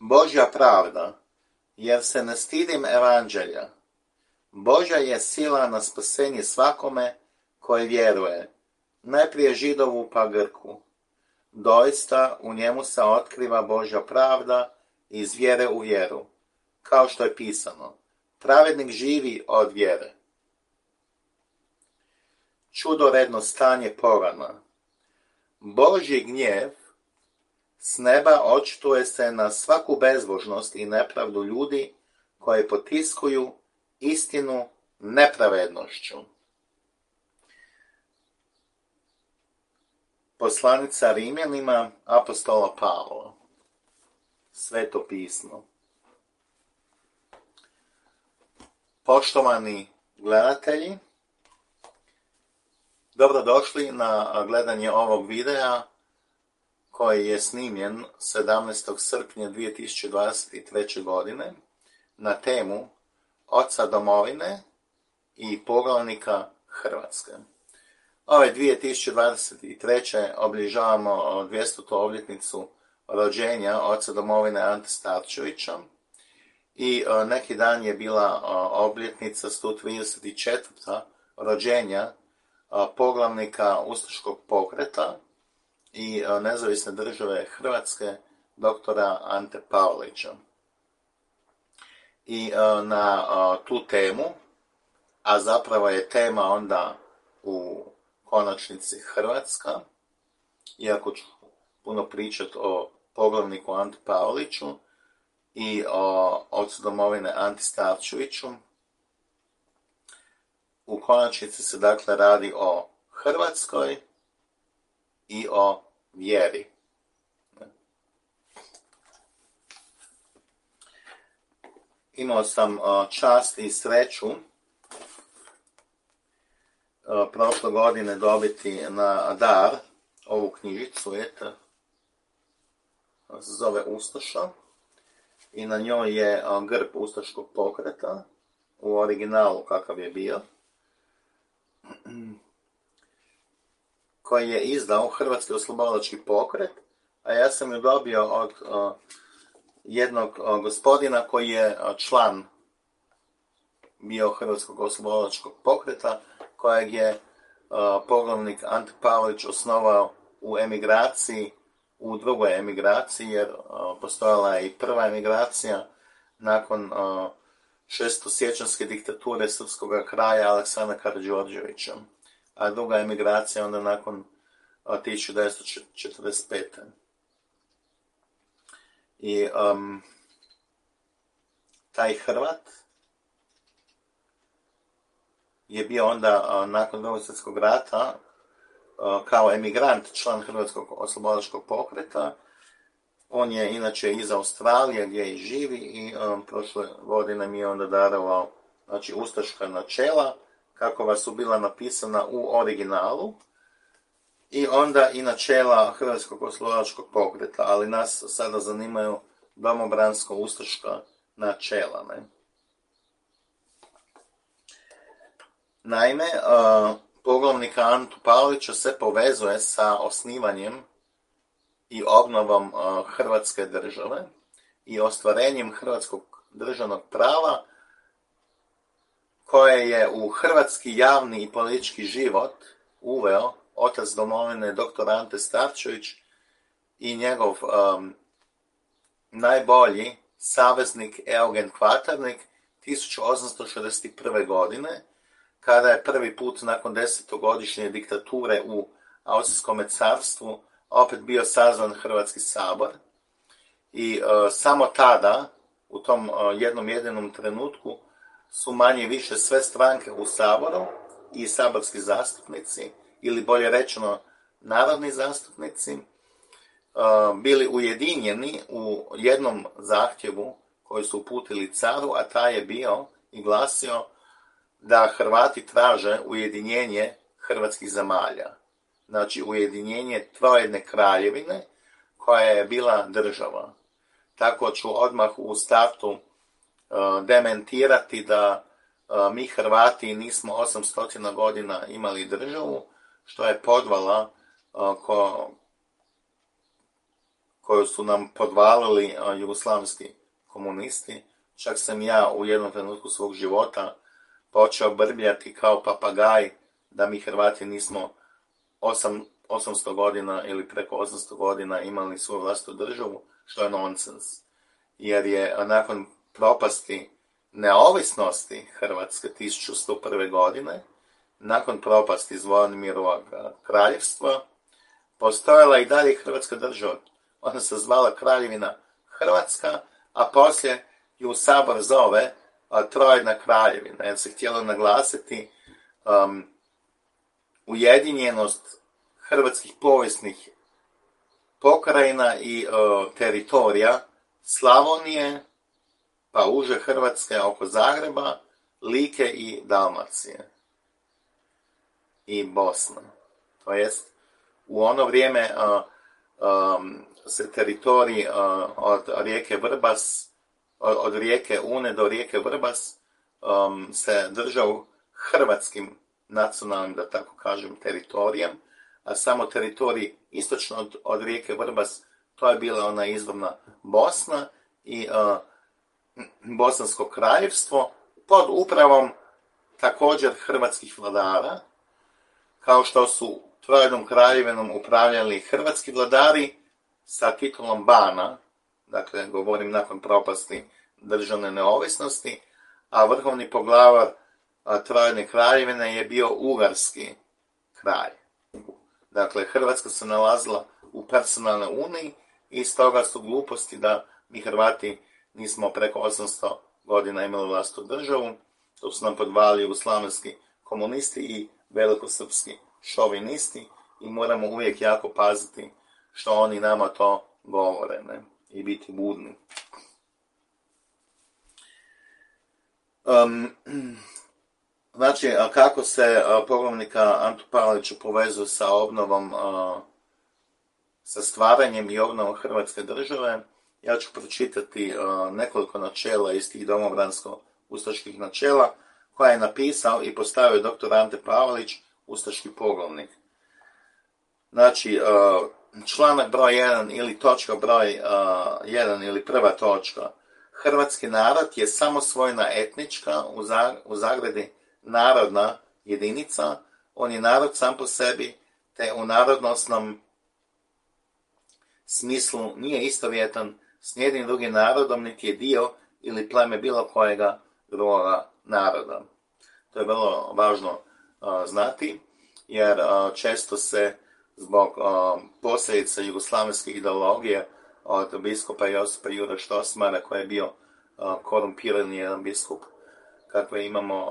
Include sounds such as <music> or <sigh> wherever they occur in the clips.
Božja pravda, jer se ne stidim evanđelja. Božja je sila na spasenje svakome koji vjeruje, najprije židovu pa Grku. Doista u njemu se otkriva Božja pravda iz vjere u vjeru, kao što je pisano. Pravednik živi od vjere. Čudoredno stanje porana. Božji gnjev s neba očituje se na svaku bezbožnost i nepravdu ljudi koji potiskuju istinu nepravednošću. Poslanica Rimljanima apostola Pavla. Sveto pismo. Poštovani gledatelji, dobrodošli na gledanje ovog videa koji je snimljen 17. srpnja 2023. godine na temu Oca domovine i poglavnika Hrvatske. Ove 2023. obližavamo 200. obljetnicu rođenja oca domovine Ante Starčevića i e, neki dan je bila obljetnica 134. rođenja e, poglavnika Ustaškog pokreta i e, nezavisne države Hrvatske doktora Ante Pavlića. I na tu temu, a zapravo je tema onda u konačnici Hrvatska, iako ću puno pričati o poglavniku Anti Pavliću i o ocu domovine Anti Stavčeviću. U konačnici se dakle radi o Hrvatskoj i o vjeri. Imao sam čast i sreću prošle godine dobiti na dar ovu knjižicu, eto, se zove Ustaša i na njoj je grb Ustaškog pokreta u originalu kakav je bio koji je izdao Hrvatski oslobodilački pokret, a ja sam ju dobio od jednog gospodina koji je član bio Hrvatskog oslobodilačkog pokreta, kojeg je poglavnik Ante Pavlić osnovao u emigraciji, u drugoj emigraciji, jer postojala je i prva emigracija nakon šestosjećanske diktature srpskog kraja Aleksandra Karadžorđevića a druga emigracija onda nakon 1945. I um, taj Hrvat je bio onda nakon drugog svjetskog rata kao emigrant član Hrvatskog oslobodilačkog pokreta. On je inače iz Australije gdje i živi i um, prošle godine mi je onda darovao znači, ustaška načela kakova su bila napisana u originalu i onda i načela Hrvatskog oslovačkog pokreta, ali nas sada zanimaju domobransko-ustaška načela. Ne? Naime, poglavnika Antu Pavlića se povezuje sa osnivanjem i obnovom Hrvatske države i ostvarenjem hrvatskog državnog prava koje je u hrvatski javni i politički život uveo otac domovine dr. Ante Starčević i njegov um, najbolji saveznik Eugen Kvatarnik 1861. godine, kada je prvi put nakon desetogodišnje diktature u Austrijskom carstvu opet bio sazvan Hrvatski sabor. I uh, samo tada, u tom uh, jednom jedinom trenutku, su manje više sve stranke u Saboru i saborski zastupnici, ili bolje rečeno narodni zastupnici, uh, bili ujedinjeni u jednom zahtjevu koji su uputili caru, a taj je bio i glasio da Hrvati traže ujedinjenje hrvatskih zemalja. Znači ujedinjenje trojedne kraljevine koja je bila država. Tako ću odmah u startu E, dementirati da e, mi Hrvati nismo 800 godina imali državu, što je podvala e, koju su nam podvalili jugoslavski komunisti. Čak sam ja u jednom trenutku svog života počeo brbljati kao papagaj da mi Hrvati nismo 8, 800 godina ili preko 800 godina imali svoju vlastu državu, što je nonsens. Jer je nakon propasti neovisnosti Hrvatske 1101. godine, nakon propasti Zvonimirovog kraljevstva, postojala i dalje Hrvatska država. Ona se zvala Kraljevina Hrvatska, a poslije ju Sabor zove Trojedna kraljevina, jer se htjelo naglasiti um, ujedinjenost hrvatskih povijesnih pokrajina i uh, teritorija Slavonije, pa uže Hrvatske oko Zagreba, Like i Dalmacije i Bosna. To jest, u ono vrijeme uh, um, se teritorij uh, od rijeke Vrbas, od, od rijeke Une do rijeke Vrbas um, se držao hrvatskim nacionalnim, da tako kažem, teritorijem, a samo teritorij istočno od, od rijeke Vrbas, to je bila ona izvorna Bosna i uh, Bosansko kraljevstvo pod upravom također hrvatskih vladara, kao što su Trojednom kraljevinom upravljali hrvatski vladari sa titulom bana, dakle govorim nakon propasti državne neovisnosti, a vrhovni poglavar Trojedne kraljevine je bio ugarski kralj. Dakle, Hrvatska se nalazila u personalnoj uniji i stoga su gluposti da mi Hrvati nismo preko 800 godina imali vlastu državu, to su nam podvali jugoslavenski komunisti i velikosrpski šovinisti i moramo uvijek jako paziti što oni nama to govore ne? i biti budni. Um, znači, a kako se a, poglavnika Antu Pavlića povezuje sa obnovom, a, sa stvaranjem i obnovom Hrvatske države, ja ću pročitati a, nekoliko načela iz tih domobransko-ustaških načela, koja je napisao i postavio dr. Ante Pavlić, ustaški poglavnik. Znači, članak broj 1 ili točka broj 1 ili prva točka. Hrvatski narod je samosvojna etnička, u zagradi narodna jedinica, on je narod sam po sebi, te u narodnosnom smislu nije istovjetan s nijednim drugim narodom, niti je dio ili pleme bilo kojega drugoga naroda. To je vrlo važno znati, jer često se zbog posljedica jugoslavenske ideologije od biskupa Josipa Jura Štosmara, koji je bio korumpirani jedan biskup, kakve imamo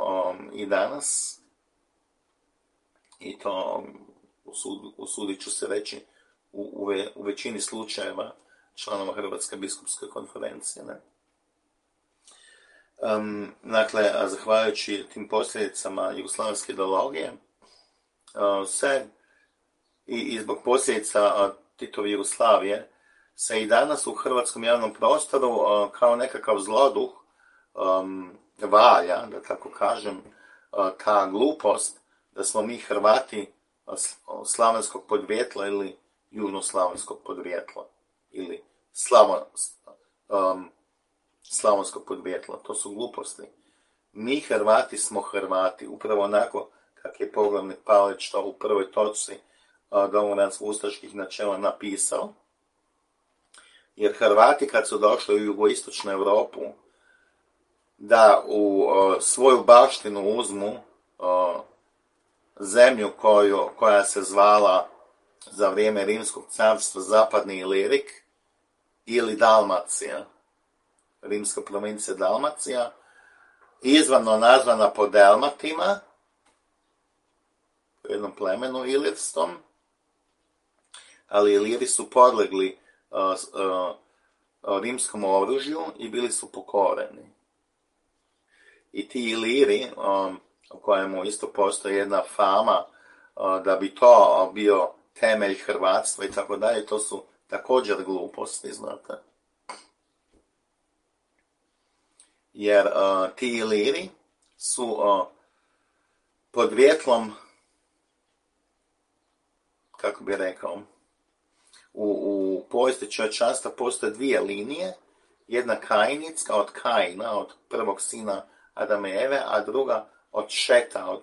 i danas. I to usudit ću se reći u, većini slučajeva članova Hrvatske biskupske konferencije. Ne? Um, dakle, zahvaljujući tim posljedicama jugoslavenske ideologije, uh, se i, i zbog posljedica uh, Titove Jugoslavije, se i danas u hrvatskom javnom prostoru uh, kao nekakav zloduh um, valja, da tako kažem, uh, ta glupost da smo mi Hrvati slavenskog podrijetla ili južnoslavenskog podrijetla ili slavo, um, slavonskog podrijetla. To su gluposti. Mi Hrvati smo Hrvati, upravo onako kak je poglavnik Palić to u prvoj točci domovinsko-ustaških načela napisao. Jer Hrvati kad su došli u jugoistočnu Europu, da u o, svoju baštinu uzmu o, zemlju koju, koja se zvala za vrijeme Rimskog carstva Zapadni Ilirik ili Dalmacija rimska provincija Dalmacija, izvano nazvana po Delmatima, po jednom plemenu ilirstom, ali Iliri su podlegli rimskom oružju i bili su pokoreni. I ti Iliri, um, o kojemu isto postoji jedna fama, da bi to bio temelj Hrvatstva i tako dalje, to su također gluposti, znate. jer uh, ti Iliri su uh, podrijetlom, kako bi rekao, u, u povijesti čovječanstva postoje dvije linije, jedna kajnicka od Kajina, od prvog sina Adama i Eve, a druga od Šeta,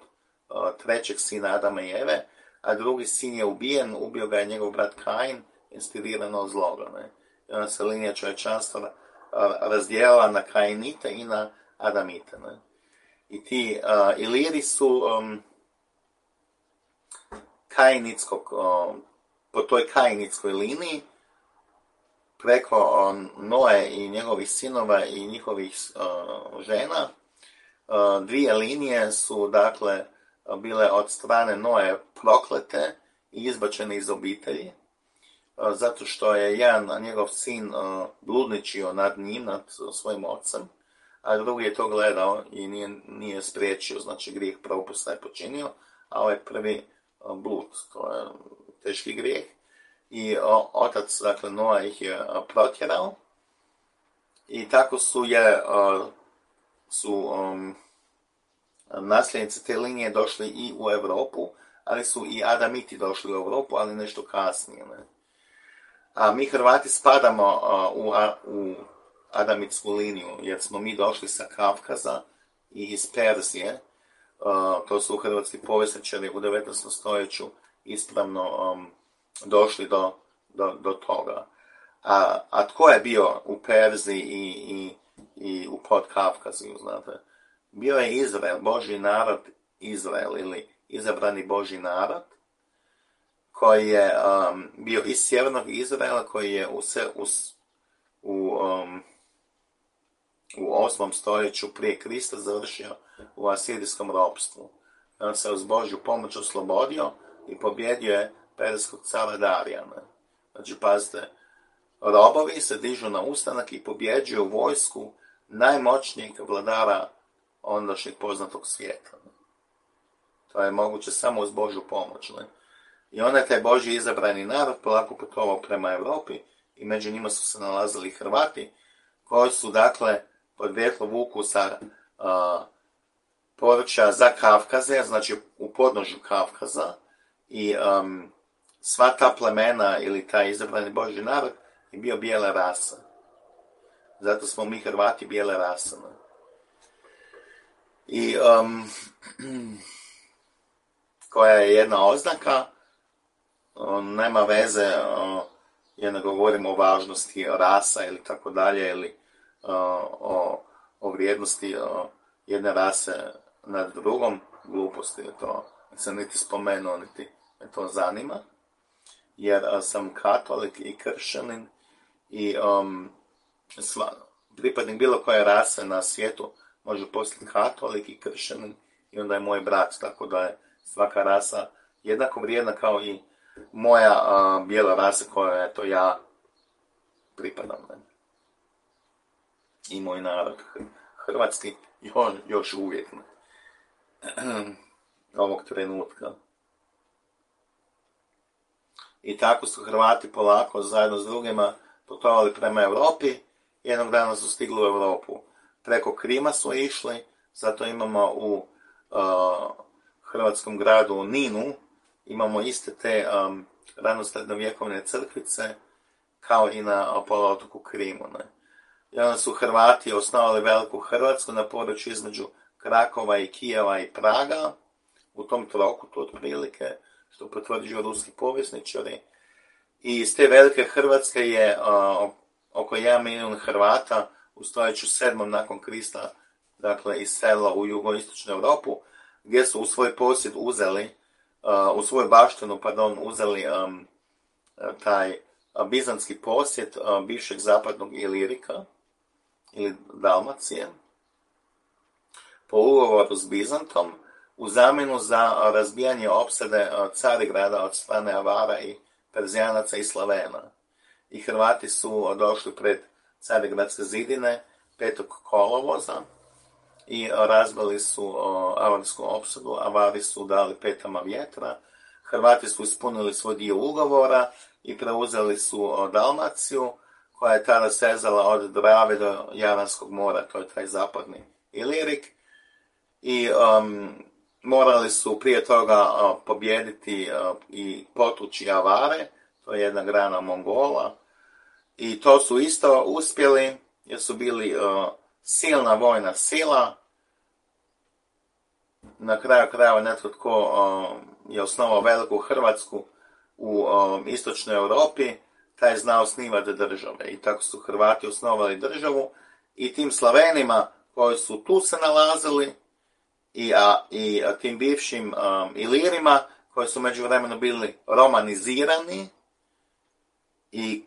od trećeg sina Adama i Eve, a drugi sin je ubijen, ubio ga je njegov brat Kain, inspirirano od zloga. Ne? I onda se linija čovječanstva razdijela na Kainite i na Adamite. Ne? I ti uh, Iliri su um, Kainitskog, um, po toj Kainitskoj liniji, preko um, Noe i njegovih sinova i njihovih uh, žena, uh, dvije linije su, dakle, bile od strane Noe proklete i izbačene iz obitelji, zato što je jedan njegov sin bludničio nad njim, nad svojim ocem, a drugi je to gledao i nije, nije spriječio, znači grijeh propusta je počinio, a ovaj prvi blud, to je teški grijeh. I otac, dakle, Noa ih je protjerao i tako su je, su um, te linije došli i u Europu, ali su i Adamiti došli u Europu, ali nešto kasnije. Ne? A mi Hrvati spadamo u, u Adamitsku liniju, jer smo mi došli sa Kavkaza i iz Perzije, to su hrvatski povjesničari u 19. stoljeću ispravno um, došli do, do, do toga. A, a tko je bio u Perziji i, i, i u podkavkaziju, znate? bio je Izrael, Boži narod Izrael ili izabrani Boži narod, koji je um, bio iz sjevernog Izraela, koji je u, se, u, u, um, u 8. stoljeću prije Krista završio u asirijskom ropstvu. On se uz Božju pomoć oslobodio i pobjedio je perskog cara Darijana. Znači, pazite, robovi se dižu na ustanak i pobjeđuju vojsku najmoćnijeg vladara ondašnjeg poznatog svijeta. To je moguće samo uz Božju pomoć. Ne? I onda je taj Božji izabrani narod polako putovao prema Europi i među njima su se nalazili Hrvati, koji su, dakle, podrijetlo vuku sa uh, područja za Kavkaze, znači u podnožju Kavkaza, i um, sva ta plemena ili taj izabrani Božji narod je bio bijela rasa. Zato smo mi Hrvati bijele rasa. I um, <clears throat> koja je jedna oznaka, nema veze, uh, jedno govorimo o važnosti rasa ili tako dalje, ili o, o vrijednosti jedne rase nad drugom, gluposti je to, nisam niti spomenuo, niti me to zanima, jer sam katolik i kršćanin i um, sva, pripadnik bilo koje rase na svijetu može postati katolik i kršćanin i onda je moj brat, tako da je svaka rasa jednako vrijedna kao i moja a, bijela rasa koja je to ja pripadam. Ne? I moj narod hrvatski još, još uvijek ne? <clears throat> ovog trenutka. I tako su Hrvati polako zajedno s drugima putovali prema Europi. Jednog dana su stigli u Europu preko Krima su išli, zato imamo u hrvatskom gradu Ninu, imamo iste te um, ranosrednovjekovne crkvice, kao i na uh, poluotoku Krimu. Ne? I onda su Hrvati osnovali veliku Hrvatsku na području između Krakova i Kijeva i Praga, u tom trokutu otprilike, što potvrđuju ruski povjesničari. I iz te velike Hrvatske je uh, oko 1 milijun Hrvata u stoljeću sedmom nakon Krista, dakle iz sela u jugoistočnu Europu, gdje su u svoj posjed uzeli, u svoju baštinu, pardon, uzeli um, taj bizanski posjed uh, bivšeg zapadnog Ilirika ili Dalmacije po ugovoru s Bizantom u zamjenu za razbijanje opsade Carigrada od strane Avara i Perzijanaca i Slavena. I Hrvati su došli pred Carigradske zidine 5. kolovoza i razbili su avarijsku opsadu, avari su dali petama vjetra, Hrvati su ispunili svoj dio ugovora i preuzeli su Dalmaciju, koja je tada sezala od Drave do Javanskog mora, to je taj zapadni Ilirik. I um, morali su prije toga uh, pobjediti i potući Avare, to je jedna grana Mongola, i to su isto uspjeli, jer su bili silna vojna sila, na kraju krajeva netko tko je osnovao veliku Hrvatsku u istočnoj Europi, taj je znao snimati države. I tako su Hrvati osnovali državu i tim Slavenima koji su tu se nalazili i, a, i tim bivšim um, Ilirima koji su međuvremeno bili romanizirani i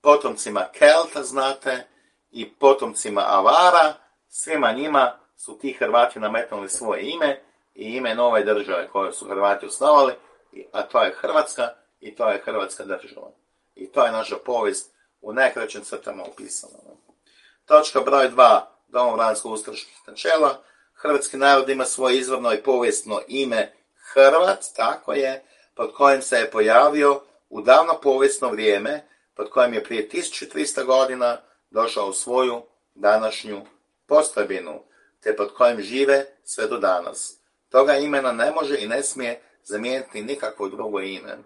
potomcima Kelta, znate, i potomcima Avara, svima njima su ti Hrvati nametnuli svoje ime i ime nove države koje su Hrvati osnovali, a to je Hrvatska i to je Hrvatska država. I to je naša povijest u najkraćim crtama upisana. Točka broj 2. Domobransko ustraških načela. Hrvatski narod ima svoje izvorno i povijesno ime Hrvat, tako je, pod kojim se je pojavio u davno povijesno vrijeme, pod kojim je prije 1300 godina došao u svoju današnju postojbinu, te pod kojim žive sve do danas. Toga imena ne može i ne smije zamijeniti nikakvo drugo ime.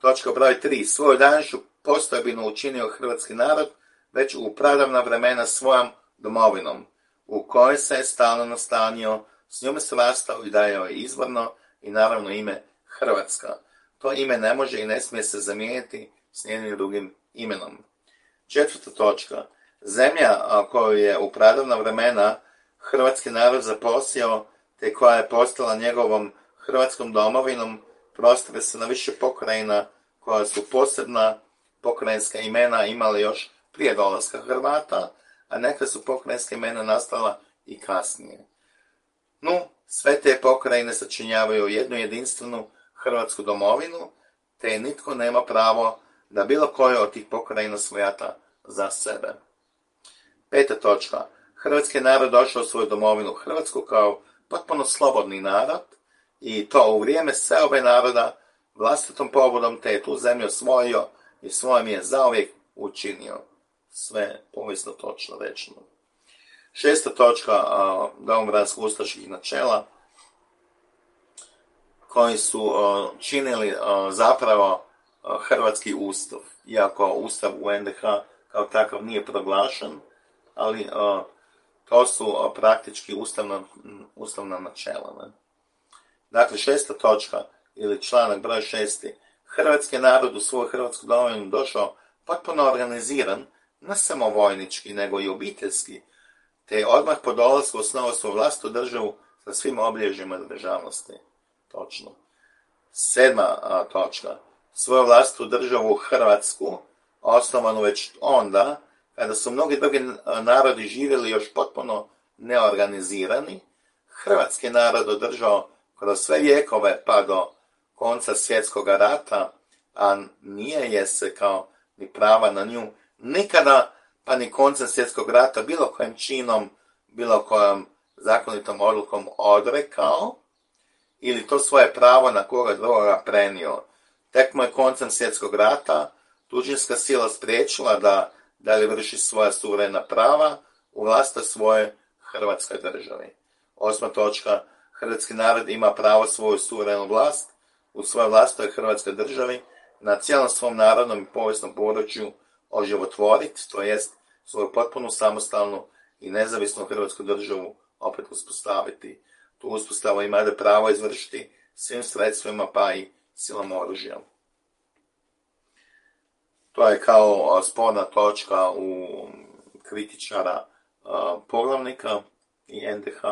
Točka broj 3. Svoju današnju postojbinu učinio hrvatski narod već u pradavna vremena svojom domovinom, u kojoj se je stalno nastanio, s njome se vastao i dajao je izvorno i naravno ime Hrvatska. To ime ne može i ne smije se zamijeniti s njenim drugim imenom. Četvrta točka. Zemlja koju je u pradavna vremena hrvatski narod zaposio, te koja je postala njegovom hrvatskom domovinom, prostire se na više pokrajina koja su posebna pokrajinska imena imali još prije dolaska Hrvata, a neka su pokrajinska imena nastala i kasnije. No, sve te pokrajine sačinjavaju jednu jedinstvenu hrvatsku domovinu, te nitko nema pravo da bilo koje od tih pokrajina svojata za sebe. Peta točka. Hrvatski narod došao u svoju domovinu Hrvatsku kao potpuno slobodni narod i to u vrijeme seobe naroda vlastitom pobudom te je tu zemlju osvojio i svojim je zauvijek učinio. Sve povijesno točno rečeno. Šesta točka domobranskog ustaških načela koji su činili zapravo hrvatski ustav, iako ustav u NDH kao takav nije proglašen, ali to su praktički ustavna, ustavna načela. Dakle, šesta točka ili članak broj šesti. Hrvatski narod u svoju hrvatsku domovinu došao potpuno organiziran, ne samo vojnički, nego i obiteljski, te odmah po dolasku osnovao svoju vlastu državu sa svim obilježjima državnosti. Točno. Sedma točka. Svoju vlastu državu Hrvatsku, osnovanu već onda, kada su mnogi drugi narodi živjeli još potpuno neorganizirani, hrvatski narod održao kroz sve vijekove pa do konca svjetskog rata, a nije je se kao ni prava na nju nikada pa ni koncem svjetskog rata bilo kojim činom, bilo kojom zakonitom odlukom odrekao ili to svoje pravo na koga drugoga prenio. Tek mu je koncem svjetskog rata tuđinska sila spriječila da da li vrši svoja suverena prava u vlasta svoje Hrvatskoj državi. Osma točka. Hrvatski narod ima pravo svoju suverenu vlast u svojoj vlastoj Hrvatskoj državi na cijelom svom narodnom i povijesnom području oživotvoriti, to jest svoju potpunu samostalnu i nezavisnu Hrvatsku državu opet uspostaviti. Tu uspostavu ima da pravo izvršiti svim sredstvima pa i silom oružja. To je kao sporna točka u kritičara poglavnika i NDH.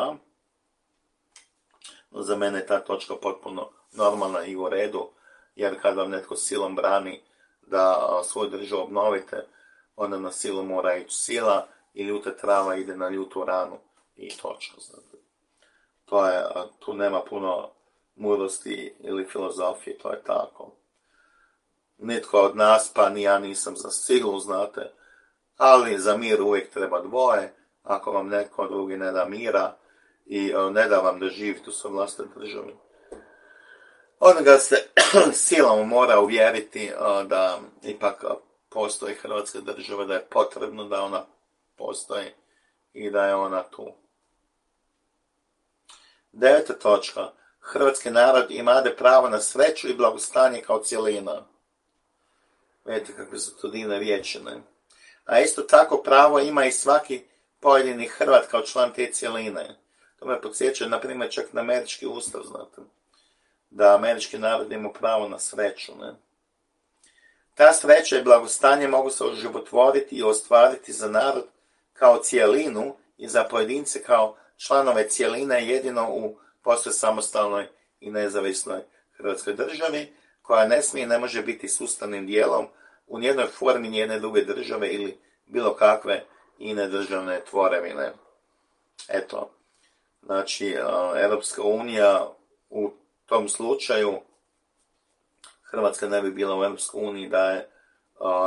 Za mene je ta točka potpuno normalna i u redu, jer kad vam netko silom brani da svoju državu obnovite, onda na silu mora ići sila i ljuta trava ide na ljutu ranu i točno. To je, tu nema puno mudrosti ili filozofije, to je tako. Nitko od nas, pa ni ja nisam za silu, znate, ali za mir uvijek treba dvoje, ako vam neko drugi ne da mira i ne da vam da živite u svojoj vlastnoj državi. Onda ga se <clears throat> silom mora uvjeriti da ipak postoji Hrvatska država, da je potrebno da ona postoji i da je ona tu. Deveta točka. Hrvatski narod imade pravo na sreću i blagostanje kao cijelina. Vidite kakve su to divne riječi, A isto tako pravo ima i svaki pojedini Hrvat kao član te cijeline. To me podsjeća, na primjer, čak na američki ustav, znate. Da američki narod ima pravo na sreću, ne. Ta sreća i blagostanje mogu se oživotvoriti i ostvariti za narod kao cijelinu i za pojedince kao članove cijeline jedino u posve samostalnoj i nezavisnoj Hrvatskoj državi, koja ne smije i ne može biti sustavnim dijelom u nijednoj formi nijedne druge države ili bilo kakve ine državne tvorevine. Eto, znači, Europska unija u tom slučaju Hrvatska ne bi bila u Europskoj uniji da, je,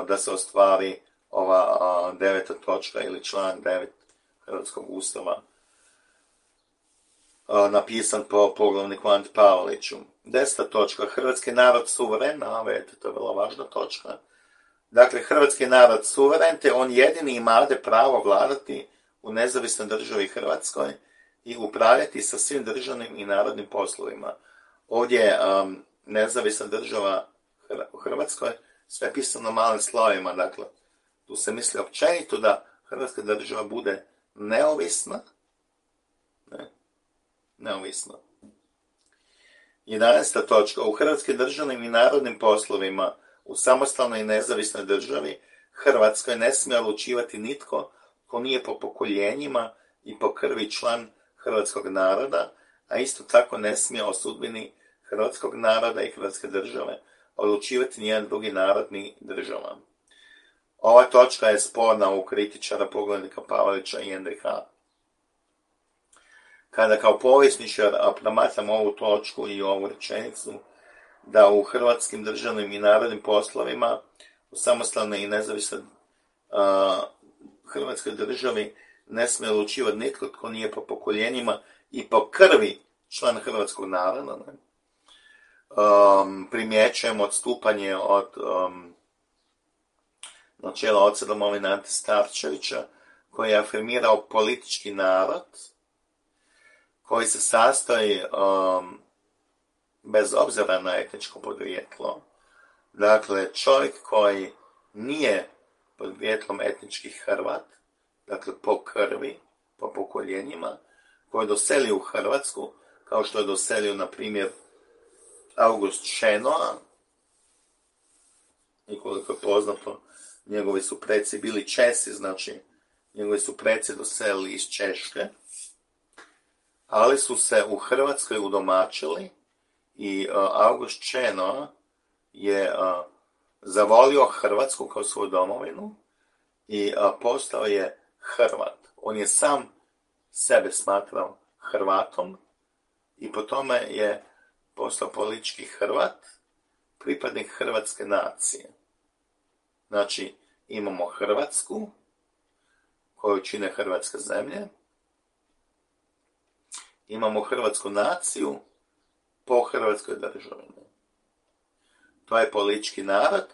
da se ostvari ova deveta točka ili član devet Hrvatskog ustava napisan po poglavniku Ante Pavliću. Deseta točka, hrvatski narod suveren, a to je vrlo važna točka. Dakle, hrvatski narod suveren, te on jedini imade pravo vladati u nezavisnoj državi Hrvatskoj i upravljati sa svim državnim i narodnim poslovima. Ovdje je nezavisna država u Hrvatskoj, sve pisano malim slovima, dakle, tu se misli općenito da Hrvatska država bude neovisna, ne, neovisna. 11. točka. U hrvatskim državnim i narodnim poslovima u samostalnoj i nezavisnoj državi Hrvatskoj ne smije odlučivati nitko ko nije po pokoljenjima i po krvi član hrvatskog naroda, a isto tako ne smije o sudbini hrvatskog naroda i hrvatske države odlučivati nijedan drugi narod ni država. Ova točka je sporna u kritičara poglednika Pavlića i NDH. Kada kao povjesničar promatram ovu točku i ovu rečenicu, da u hrvatskim državnim i narodnim poslovima u samostalnoj i nezavisnoj hrvatskoj državi ne smije odlučivati nitko tko nije po pokoljenjima i po krvi član hrvatskog naroda. Ne? Um, primjećujem odstupanje od načela oca domovina Ante Starčevića, koji je afirmirao politički narod, koji se sastoji um, bez obzira na etničko podrijetlo. Dakle, čovjek koji nije podrijetlom etnički Hrvat, dakle po krvi, po pokoljenjima, koji je doselio u Hrvatsku, kao što je doselio, na primjer, August Šenoa, i koliko je poznato, njegovi su preci bili Česi, znači njegovi su preci doselili iz Češke, ali su se u Hrvatskoj udomačili i uh, August Čeno je uh, zavolio Hrvatsku kao svoju domovinu i uh, postao je Hrvat. On je sam sebe smatrao Hrvatom i po tome je postao politički Hrvat, pripadnik hrvatske nacije. Znači, imamo Hrvatsku, koju čine Hrvatske zemlje, imamo Hrvatsku naciju po Hrvatskoj državi. To je politički narod,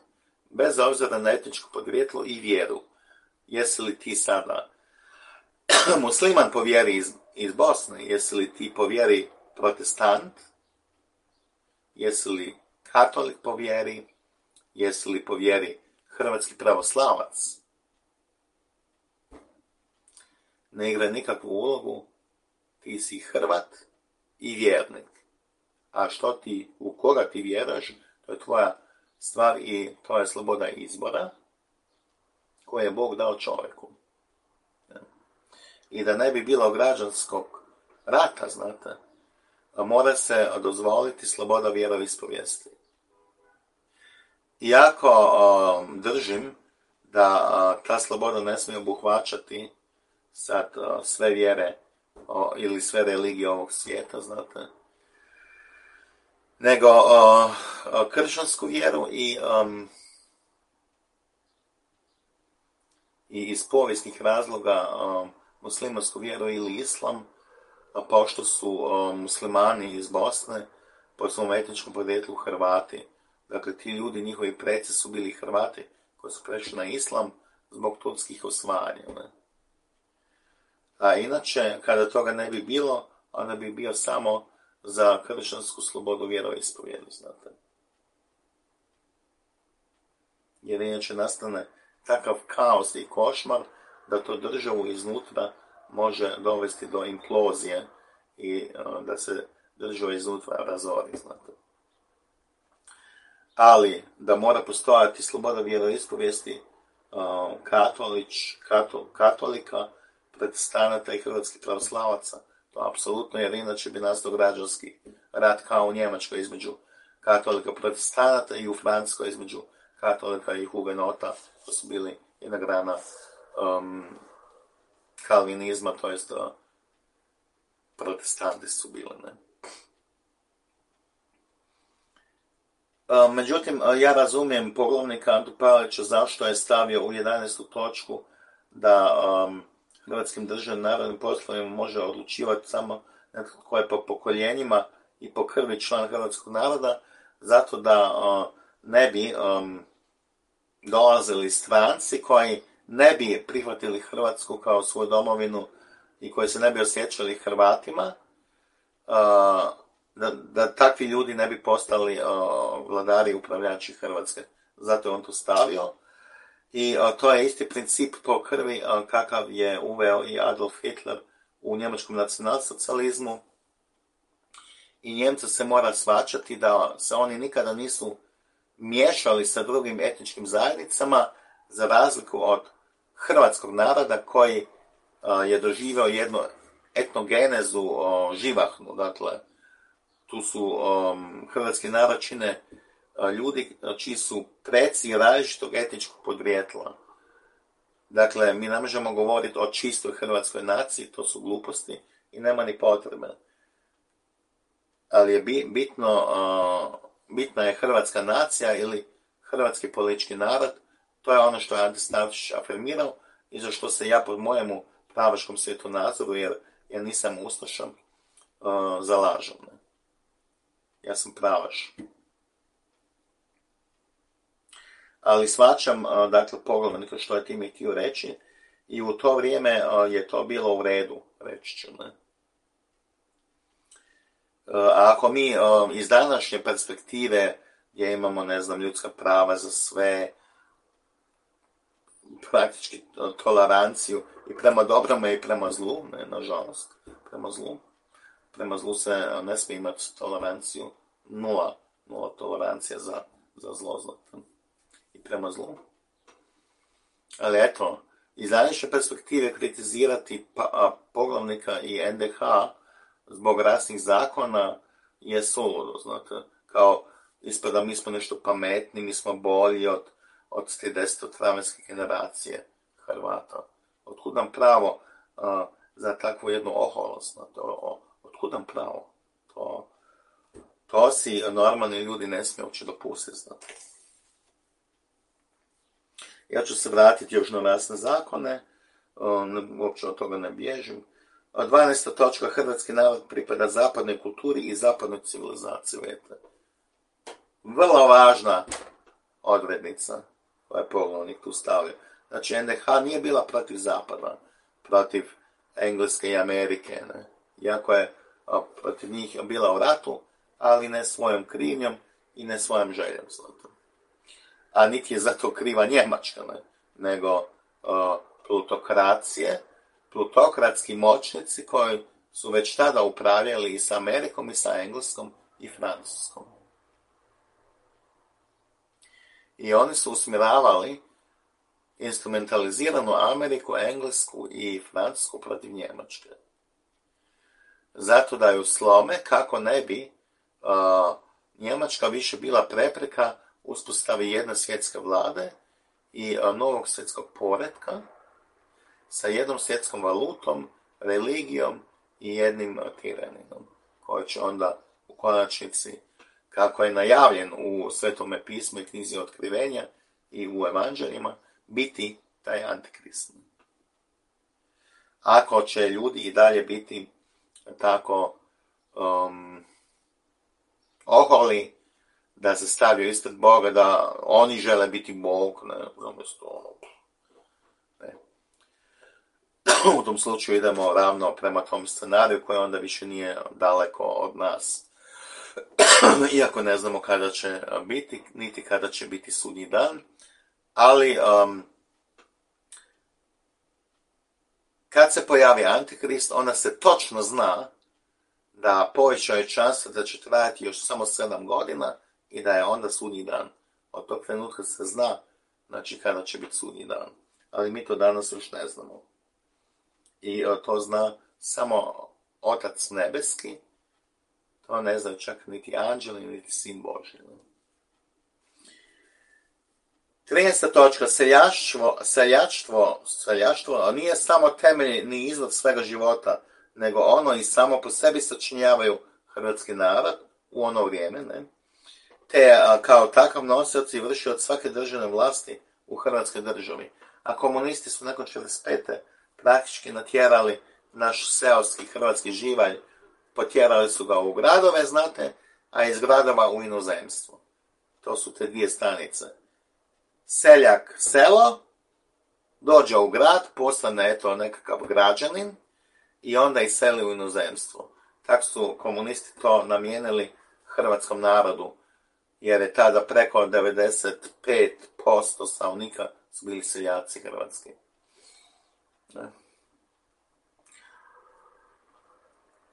bez obzira na etničko podrijetlo i vjeru. Jesi li ti sada <clears throat> musliman po vjeri iz, iz Bosne, jesi li ti po vjeri protestant, jesi li katolik po vjeri, jesi li po vjeri hrvatski pravoslavac, ne igra nikakvu ulogu, ti si Hrvat i vjernik. A što ti, u koga ti vjeraš, to je tvoja stvar i to je sloboda izbora koje je Bog dao čovjeku. I da ne bi bilo građanskog rata, znate, mora se dozvoliti sloboda vjeroispovijesti. Iako držim da ta sloboda ne smije obuhvaćati sad sve vjere ili sve religije ovog svijeta, znate, nego kršćansku vjeru i um, i iz povijesnih razloga um, muslimansku vjeru ili islam, a pošto su muslimani iz Bosne po svom etničkom podrijetlu Hrvati. Dakle, ti ljudi, njihovi preci su bili Hrvati koji su prešli na islam zbog turskih osvajanja. A inače, kada toga ne bi bilo, onda bi bio samo za kršćansku slobodu vjeroispovijedi, znate. Jer inače nastane takav kaos i košmar da to državu iznutra može dovesti do implozije i da se država iznutra razori, znate. Ali da mora postojati sloboda vjeroispovijesti katolič, katolika, protestanata i hrvatskih pravoslavaca. To apsolutno, jer inače bi nastao građanski rat kao u Njemačkoj između katolika protestanata i u Francuskoj između katolika i hugenota. To su bili jedna grana um, kalvinizma, to jest uh, protestanti su bili, ne. Međutim, ja razumijem poglavnika Antu Palića zašto je stavio u 11. točku da um, hrvatskim državnim narodnim poslovima može odlučivati samo netko tko je po pokoljenjima i po krvi član hrvatskog naroda, zato da ne bi dolazili stranci koji ne bi prihvatili Hrvatsku kao svoju domovinu i koji se ne bi osjećali Hrvatima, da, da takvi ljudi ne bi postali vladari upravljači Hrvatske. Zato je on to stavio. I to je isti princip po krvi kakav je uveo i Adolf Hitler u njemačkom nacionalsocijalizmu. I Njemca se mora svačati da se oni nikada nisu miješali sa drugim etničkim zajednicama za razliku od hrvatskog naroda koji je doživio jednu etnogenezu živahnu. Dakle, tu su um, hrvatski narod ljudi čiji su preci različitog etničkog podrijetla. Dakle, mi ne možemo govoriti o čistoj hrvatskoj naciji, to su gluposti i nema ni potrebe. Ali je bitno, bitna je hrvatska nacija ili hrvatski politički narod, to je ono što je Ante Stavčić afirmirao i za što se ja pod mojemu pravaškom svjetonazoru, jer ja nisam ustašan, zalažem. Ja sam pravaš ali svačam, dakle, pogledajte što je time htio reći i u to vrijeme je to bilo u redu, reći ću, ne. A ako mi iz današnje perspektive gdje imamo, ne znam, ljudska prava za sve, praktički toleranciju i prema dobrome i prema zlu, ne, nažalost, prema zlu. Prema zlu se ne smije imati toleranciju, nula, nula tolerancija za, za zlo, znate prema zlu. Ali eto, iz današnje perspektive kritizirati pa, poglavnika i NDH zbog rasnih zakona je suludo, znate, kao ispada mi smo nešto pametni, mi smo bolji od, od te desetotravenske generacije Hrvata. Otkud nam pravo za takvu jednu oholost, znate, otkud nam pravo? To, to si normalni ljudi ne smiju uopće dopustiti, znate. Ja ću se vratiti još na rasne zakone, uopće od toga ne bježim. 12. točka, hrvatski narod pripada zapadnoj kulturi i zapadnoj civilizaciji. Vrlo važna odrednica koja je poglavnik tu stavio. Znači, NDH nije bila protiv zapada, protiv Engleske i Amerike. Ne? Iako je protiv njih bila u ratu, ali ne svojom krivnjom i ne svojom željom a niti je za to kriva Njemačka, ne, nego uh, plutokracije, plutokratski moćnici koji su već tada upravljali i sa Amerikom i sa Engleskom i Francuskom. I oni su usmjeravali instrumentaliziranu Ameriku, Englesku i Francusku protiv Njemačke. Zato da ju slome kako ne bi uh, Njemačka više bila prepreka uspostavi jedna svjetska vlade i novog svjetskog poretka sa jednom svjetskom valutom, religijom i jednim tiraninom, koji će onda u konačnici, kako je najavljen u Svetome pismu i knjizi otkrivenja i u evanđeljima, biti taj antikrist. Ako će ljudi i dalje biti tako um, oholi da se stavio ispred Boga, da oni žele biti Bog, ne, umjesto ono, ne. u tom slučaju idemo ravno prema tom scenariju koji onda više nije daleko od nas. <clears throat> Iako ne znamo kada će biti, niti kada će biti sudnji dan, ali um, kad se pojavi Antikrist, onda se točno zna da povećaju čansa da će trajati još samo sedam godina i da je onda sudnji dan. Od tog trenutka se zna znači kada će biti sudnji dan. Ali mi to danas još ne znamo. I e, to zna samo Otac Nebeski, to ne zna čak niti anđeli, niti sin Boži. 13. točka, seljaštvo, seljaštvo, seljaštvo nije samo temelj ni izvor svega života, nego ono i samo po sebi sačinjavaju hrvatski narod u ono vrijeme, ne? Te kao takav nosioc i vrši od svake državne vlasti u hrvatskoj državi. A komunisti su nakon 45. praktički natjerali naš seoski hrvatski živalj, potjerali su ga u gradove, znate, a iz gradova u inozemstvo. To su te dvije stanice. Seljak selo, dođe u grad, postane eto nekakav građanin i onda iseli u inozemstvo. Tako su komunisti to namijenili hrvatskom narodu jer je tada preko 95% stanovnika su bili seljaci hrvatski.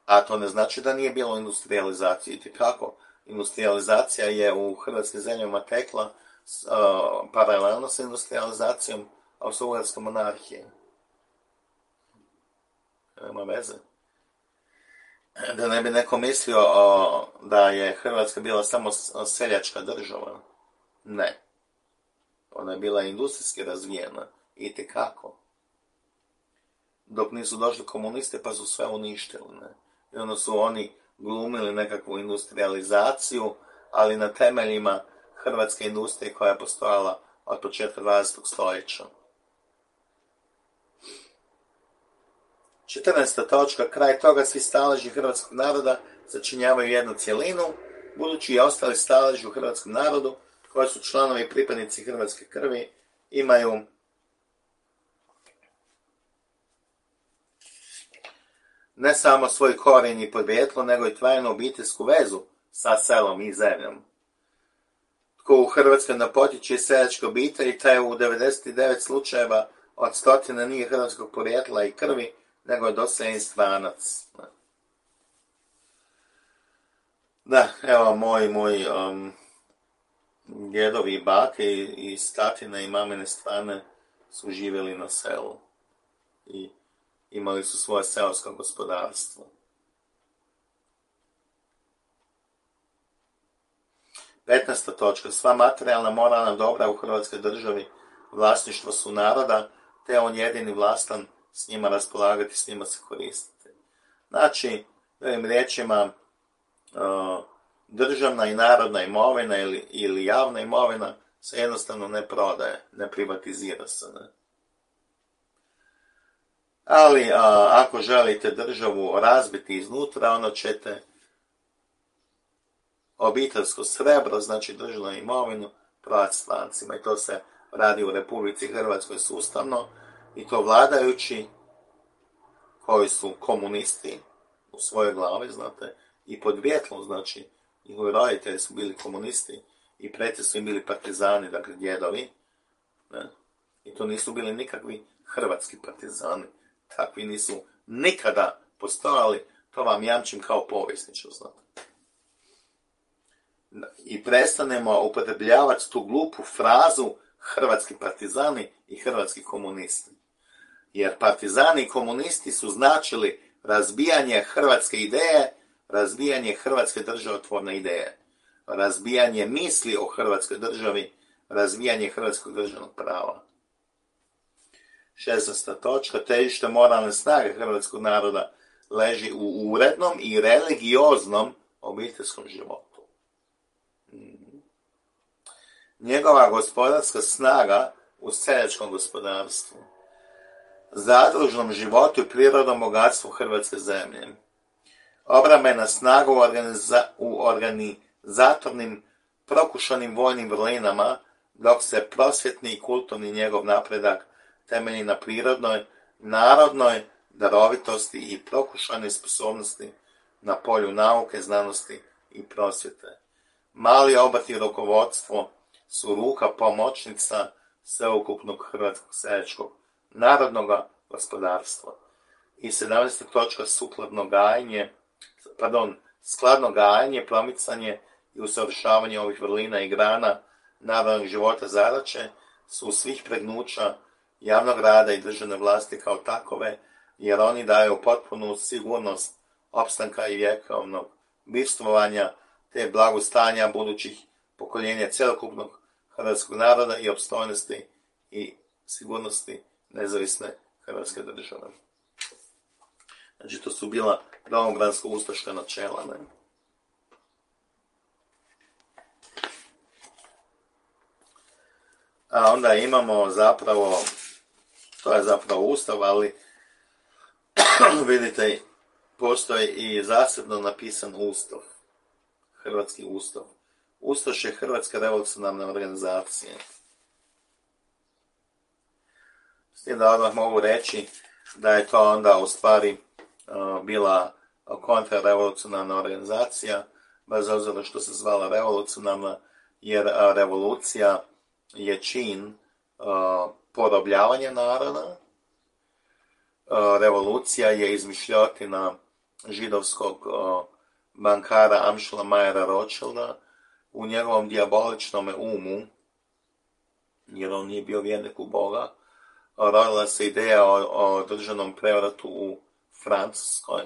A to ne znači da nije bilo industrializacije. I kako? Industrializacija je u hrvatskim zemljama tekla paralelno sa industrializacijom austro monarhije. Nema veze da ne bi neko mislio da je Hrvatska bila samo seljačka država. Ne. Ona je bila industrijski razvijena. I kako. Dok nisu došli komuniste pa su sve uništili. Ne? I onda su oni glumili nekakvu industrializaciju, ali na temeljima hrvatske industrije koja je postojala od početka 20. stoljeća. 14. točka, kraj toga svi staleži hrvatskog naroda začinjavaju jednu cjelinu, budući i ostali staleži u hrvatskom narodu, koji su članovi i pripadnici hrvatske krvi, imaju ne samo svoj korijen i podrijetlo, nego i trajnu obiteljsku vezu sa selom i zemljom. Tko u Hrvatskoj napotiče seljačke obitelji, taj u 99 slučajeva od stotine nije hrvatskog podrijetla i krvi, nego je doseljen stranac. Da, evo moj, moj um, djedovi i bake i, statine i mamine strane su živjeli na selu i imali su svoje seosko gospodarstvo. Petnesta točka. Sva materijalna moralna dobra u Hrvatskoj državi vlasništvo su naroda, te on jedini vlastan s njima raspolagati, s njima se koristiti. Znači, ovim riječima, državna i narodna imovina ili, javna imovina se jednostavno ne prodaje, ne privatizira se. Ne? Ali ako želite državu razbiti iznutra, onda ćete obiteljsko srebro, znači državnu imovinu, prodati strancima. I to se radi u Republici Hrvatskoj sustavno i to vladajući koji su komunisti u svojoj glavi, znate, i pod vjetlom, znači, njihovi roditelji su bili komunisti i preci su im bili partizani, dakle djedovi, ne? i to nisu bili nikakvi hrvatski partizani, takvi nisu nikada postojali, to vam jamčim kao povjesničar, znate. I prestanemo upotrebljavati tu glupu frazu hrvatski partizani i hrvatski komunisti jer partizani i komunisti su značili razbijanje hrvatske ideje, razbijanje hrvatske državotvorne ideje, razbijanje misli o hrvatskoj državi, razbijanje hrvatskog državnog prava. 16. točka, težište moralne snage hrvatskog naroda leži u urednom i religioznom obiteljskom životu. Njegova gospodarska snaga u seljačkom gospodarstvu zadružnom životu i prirodnom bogatstvu Hrvatske zemlje. Obrambena snaga u, organiza, u organizatornim prokušanim vojnim vrlinama, dok se prosvjetni i kulturni njegov napredak temelji na prirodnoj, narodnoj darovitosti i prokušanoj sposobnosti na polju nauke, znanosti i prosvjete. Mali obrt i rukovodstvo su ruka pomoćnica sveukupnog hrvatskog seljačkog narodnog gospodarstva. I 17. točka sukladno gajanje, pardon, skladno gajanje, promicanje i usavršavanje ovih vrlina i grana narodnog života zadaće su svih pregnuća javnog rada i državne vlasti kao takove, jer oni daju potpunu sigurnost opstanka i vjekovnog bivstvovanja te blagostanja budućih pokoljenja celokupnog hrvatskog naroda i opstojnosti i sigurnosti nezavisne hrvatske države. Znači, to su bila domobransko-ustaška načela. Ne? A onda imamo zapravo, to je zapravo ustav, ali <clears throat> vidite, postoji i zasebno napisan ustav, hrvatski ustav. Ustaš je Hrvatska revolucionarna tim da odmah mogu reći da je to onda u stvari uh, bila kontrarevolucionarna organizacija, bez obzira što se zvala revolucionarna, jer uh, revolucija je čin uh, porobljavanja naroda, revolucija je izmišljotina židovskog bankara Amšela Majera Rothschilda u njegovom diaboličnom umu, jer on nije bio vjernik u Boga, rodila se ideja o, o državnom prevratu u Francuskoj,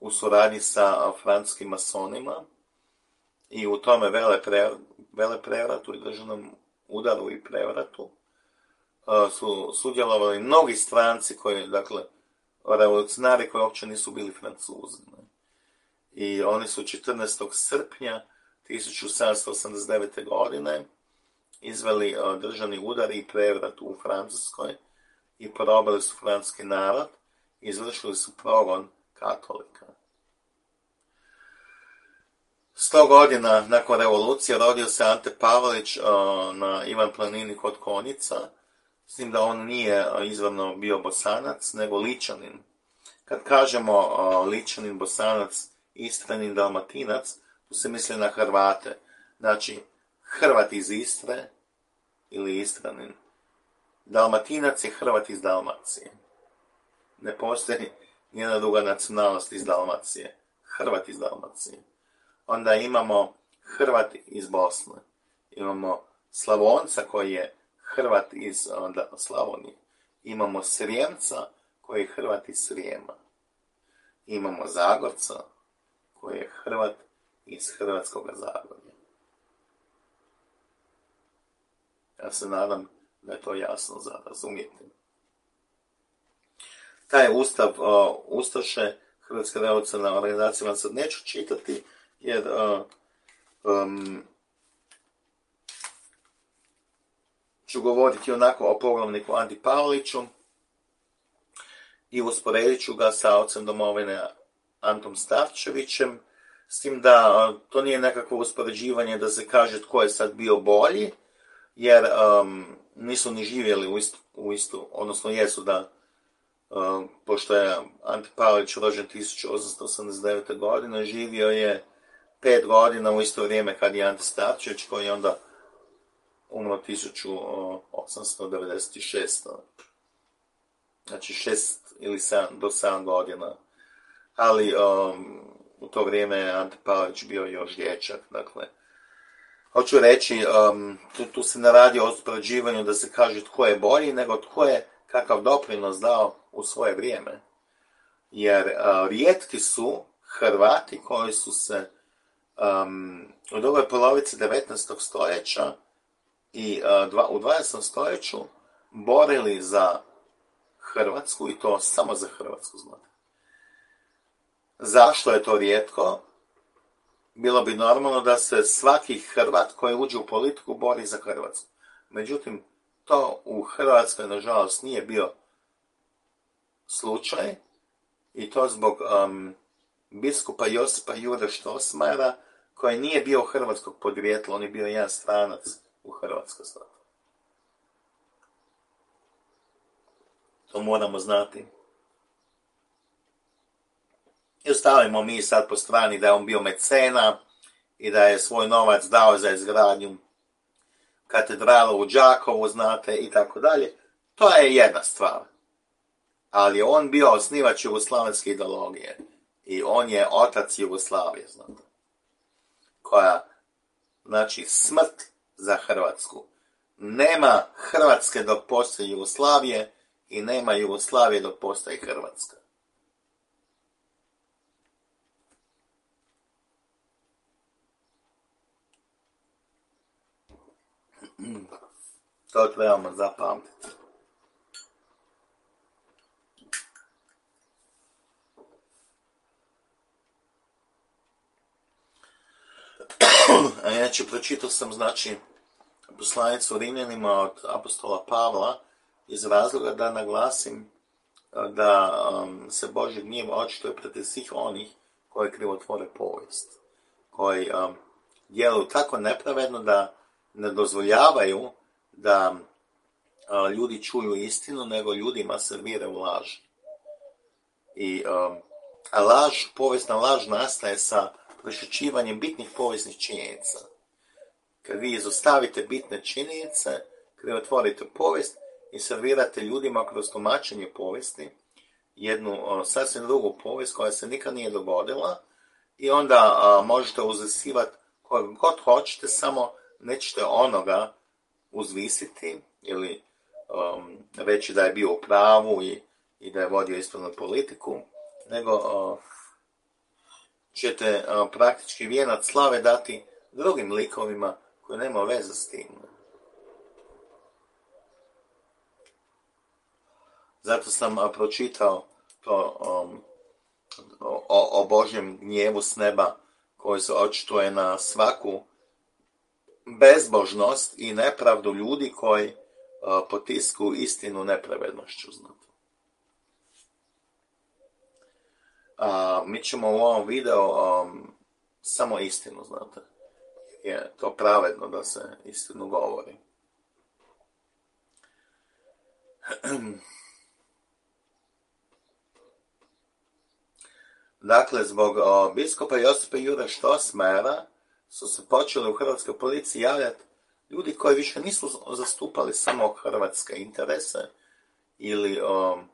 u suradnji sa francuskim masonima i u tome vele, pre, vele prevratu i državnom udaru i prevratu su sudjelovali mnogi stranci koji, dakle, revolucionari koji uopće nisu bili francuzi. I oni su 14. srpnja 1789. godine izveli državni udar i prevrat u Francuskoj i porobili su francuski narod i izvršili su progon katolika. Sto godina nakon revolucije rodio se Ante Pavlić na Ivan Planini kod Konjica, s tim da on nije izvorno bio bosanac, nego ličanin. Kad kažemo ličanin, bosanac, istranin, dalmatinac, tu se misli na Hrvate. Znači, Hrvat iz Istre ili Istranin. Dalmatinac je Hrvat iz Dalmacije. Ne postoji nijedna druga nacionalnost iz Dalmacije. Hrvat iz Dalmacije. Onda imamo Hrvat iz Bosne. Imamo Slavonca koji je Hrvat iz onda, Slavonije. Imamo Srijemca koji je Hrvat iz Srijema. Imamo Zagorca koji je Hrvat iz Hrvatskog Zagorja. Ja se nadam da je to jasno za razumjeti. Taj ustav uh, Ustaše Hrvatska revolucionarna organizacija vam sad neću čitati, jer uh, ću govoriti onako o poglavniku Andi Pavliću i usporedit ću ga sa ocem domovine Antom Starčevićem, s tim da to nije nekakvo uspoređivanje da se kaže tko je sad bio bolji, jer um, nisu ni živjeli u istu, u istu, odnosno jesu da, um, pošto je Ante Pavlić rođen 1889. godine, živio je pet godina u isto vrijeme kad je Ante Starčević, koji je onda umro 1896. Znači šest ili do sedam godina. Ali um, u to vrijeme je Ante Pavlić bio još dječak, dakle. Hoću reći, um, tu, tu se ne radi o uspoređivanju da se kaže tko je bolji, nego tko je kakav doprinos dao u svoje vrijeme. Jer uh, rijetki su Hrvati koji su se um, u drugoj polovici 19. stoljeća i uh, dva, u 20. stoljeću borili za Hrvatsku i to samo za Hrvatsku, znate. Zašto je to rijetko? Bilo bi normalno da se svaki Hrvat koji uđe u politiku bori za Hrvatsku. Međutim, to u Hrvatskoj, nažalost, nije bio slučaj i to zbog um, biskupa Josipa Jure Štosmajera, koji nije bio hrvatskog podrijetla, on je bio jedan stranac u Hrvatskoj. To moramo znati. I ostavimo mi sad po strani da je on bio mecena i da je svoj novac dao za izgradnju katedralu u Đakovu, znate, i tako dalje. To je jedna stvar. Ali on bio osnivač jugoslavenske ideologije. I on je otac Jugoslavije, znate. Koja, znači, smrt za Hrvatsku. Nema Hrvatske dok postoji Jugoslavije i nema Jugoslavije dok postoji Hrvatska. <clears throat> To trebamo zapamtiti. <clears throat> A inače, pročitao sam, znači, poslanicu Rimljanima od apostola Pavla iz razloga da naglasim da um, se Boži gnjev očituje protiv svih onih koji krivotvore povijest, koji um, djeluju tako nepravedno da ne dozvoljavaju da ljudi čuju istinu, nego ljudima serviraju laž. I, a laž, povijesna laž nastaje sa prešućivanjem bitnih povijesnih činjenica. Kad vi izostavite bitne činjenice, kad otvorite povijest i servirate ljudima kroz tumačenje povijesti, jednu sasvim drugu povijest koja se nikad nije dogodila i onda možete uzesivati kojeg god hoćete, samo nećete onoga uzvisiti ili um, reći da je bio u pravu i, i da je vodio ispravnu politiku, nego uh, ćete uh, praktički vijenac slave dati drugim likovima koji nema veze s tim. Zato sam uh, pročitao to um, o, o Božjem gnjevu s neba koji se očituje na svaku bezbožnost i nepravdu ljudi koji uh, potisku istinu nepravednošću, znate. A, mi ćemo u ovom videu um, samo istinu, znate. Je to pravedno da se istinu govori. <clears throat> Dakle, zbog uh, biskopa Josipa Jura Štosmera, su se počeli u hrvatskoj policiji javljati ljudi koji više nisu zastupali samo hrvatske interese ili um,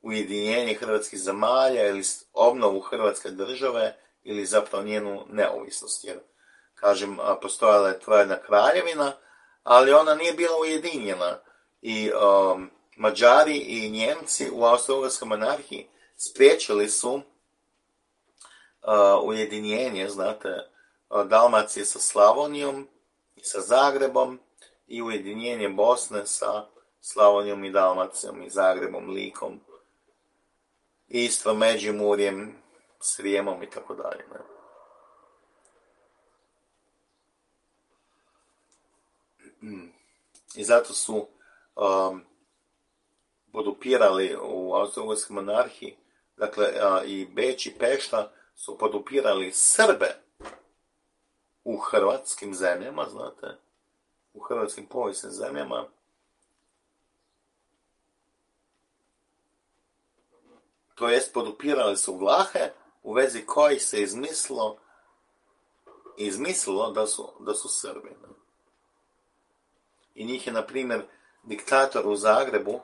ujedinjenje hrvatskih zemalja ili obnovu hrvatske države ili zapravo njenu neovisnost. Jer, kažem, postojala je tvoja kraljevina, ali ona nije bila ujedinjena. I um, Mađari i Njemci u austro monarhiji spriječili su uh, ujedinjenje, znate, Dalmacije sa Slavonijom i sa Zagrebom i ujedinjenje Bosne sa Slavonijom i Dalmacijom i Zagrebom, Likom, Istvom, Međimurjem, Srijemom i tako dalje. I zato su um, podupirali u austro monarhiji, dakle i Beč i Pešta su podupirali Srbe u hrvatskim zemljama, znate, u hrvatskim povijesnim zemljama, to jest podupirali su vlahe u vezi kojih se izmislilo izmislilo da su, da su Srbi. I njih je, na primjer, diktator u Zagrebu,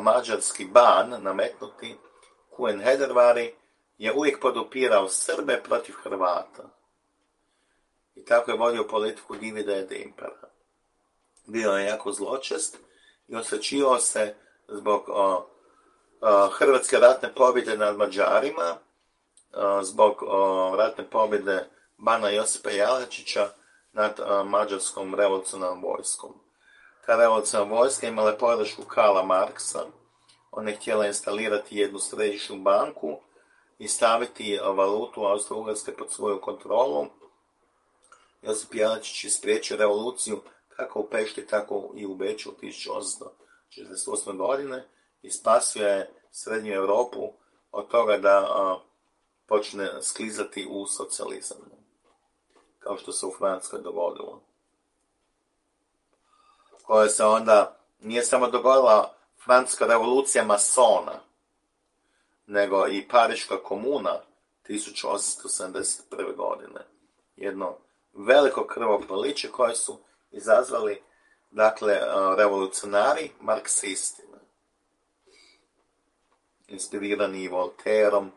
mađarski ban nametnuti, Kuen Hedervari, je uvijek podupirao Srbe protiv Hrvata. I tako je vodio politiku divida impera. Bio je jako zločest i osvećivao se zbog o, hrvatske ratne pobjede nad Mađarima, zbog ratne pobjede Bana Josipa Jalačića nad mađarskom revolucionarnom vojskom. Ta revolucionarna vojska imala podršku Kala Marksa. On je htjela instalirati jednu središnju banku i staviti valutu Austro-Ugarske pod svoju kontrolu Josip je spriječio revoluciju kako u Pešti, tako i u Beču u 1848. godine i spasio je Srednju Europu od toga da počne sklizati u socijalizam. Kao što se u Francuskoj dogodilo. Koja se onda nije samo dogodila francuska revolucija masona, nego i Pariška komuna 1871. godine. Jedno veliko krvoproliće koje su izazvali dakle, revolucionari, marksisti. Inspirirani Volterom,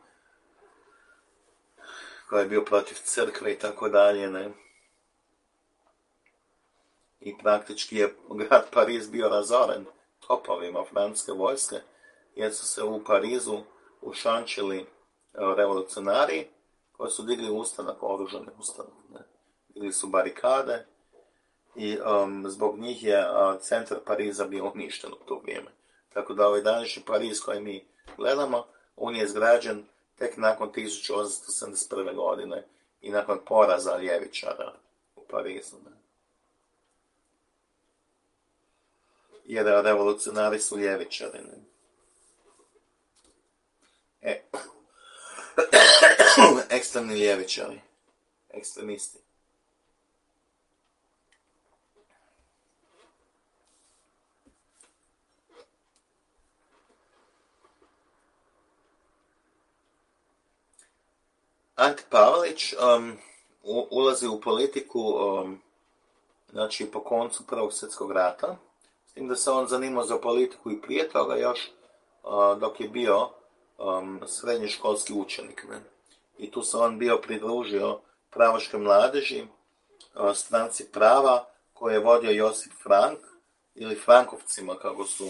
koji je bio protiv crkve i tako dalje, ne. I praktički je grad Pariz bio razoren topovima francuske vojske, jer su se u Parizu ušančili revolucionari koji su digli ustanak, oružani ustanak. Ne. Digli su barikade i um, zbog njih je uh, centar Pariza bio uništen u to vrijeme. Tako da ovaj današnji Pariz koji mi gledamo, on je izgrađen tek nakon 1871. godine i nakon poraza ljevičara u Parizu. Ne. Jer revolucionari su ljevičari. Ne. E, <coughs> ekstremni ljevičari, ekstremisti. Ante Pavelić um, ulazi u politiku um, znači po koncu Prvog svjetskog rata, s tim da se on zanimao za politiku i prije toga još uh, dok je bio um, srednjoškolski učenik. Ne? I tu se on bio pridružio pravoške mladeži, uh, stranci prava, koje je vodio Josip Frank, ili Frankovcima, kako su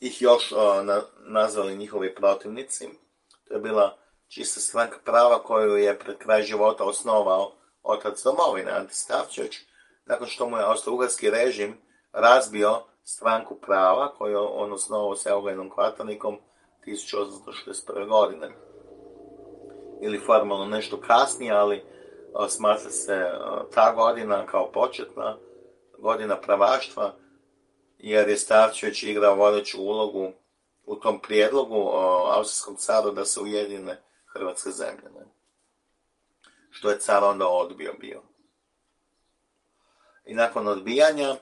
ih još uh, na, nazvali njihovi protivnici. To je bila čista stranka prava koju je pred kraj života osnovao otac domovine, Ante Stavčević, nakon što mu je austro-ugarski režim razbio stranku prava koju on osnovao sa Eugenom Kvartanikom 1861. godine. Ili formalno nešto kasnije, ali smatra se ta godina kao početna godina pravaštva, jer je Stavčević igrao vodeću ulogu u tom prijedlogu o austrijskom caru da se ujedine Hrvatske zemlje. Ne? Što je car onda odbio bio. I nakon odbijanja,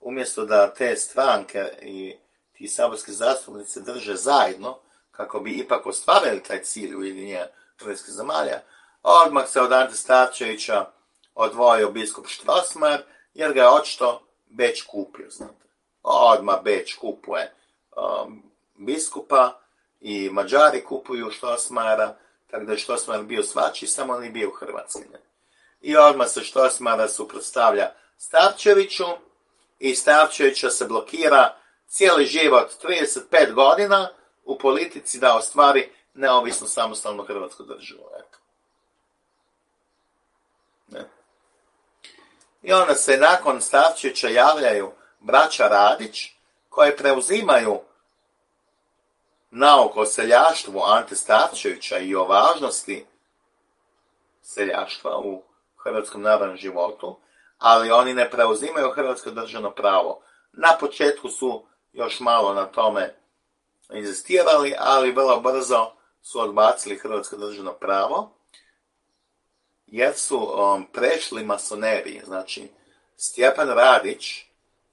umjesto da te stranke i ti saborski zastupnici drže zajedno, kako bi ipak ostvarili taj cilj ujedinjenja hrvatskih zemalja, odmah se od Ante Starčevića odvojio biskup Štrosmajer, jer ga je očito Beč kupio, znate. Odmah Beč kupuje um, biskupa i Mađari kupuju Štrosmajera, tako da je Štrosmajer bio svači, samo on je bio Hrvatski. I odmah se Štrosmajera suprotstavlja Starčeviću i Starčevića se blokira cijeli život, 35 godina, u politici da ostvari neovisno samostalnu hrvatsku državu. Eto. I onda se nakon Stavčića javljaju braća Radić, koje preuzimaju nauk o seljaštvu Ante Stavčevića i o važnosti seljaštva u hrvatskom narodnom životu, ali oni ne preuzimaju hrvatsko državno pravo. Na početku su još malo na tome inzistirali, ali vrlo brzo su odbacili hrvatsko državno pravo, jer su um, prešli masoneriji. Znači, Stjepan Radić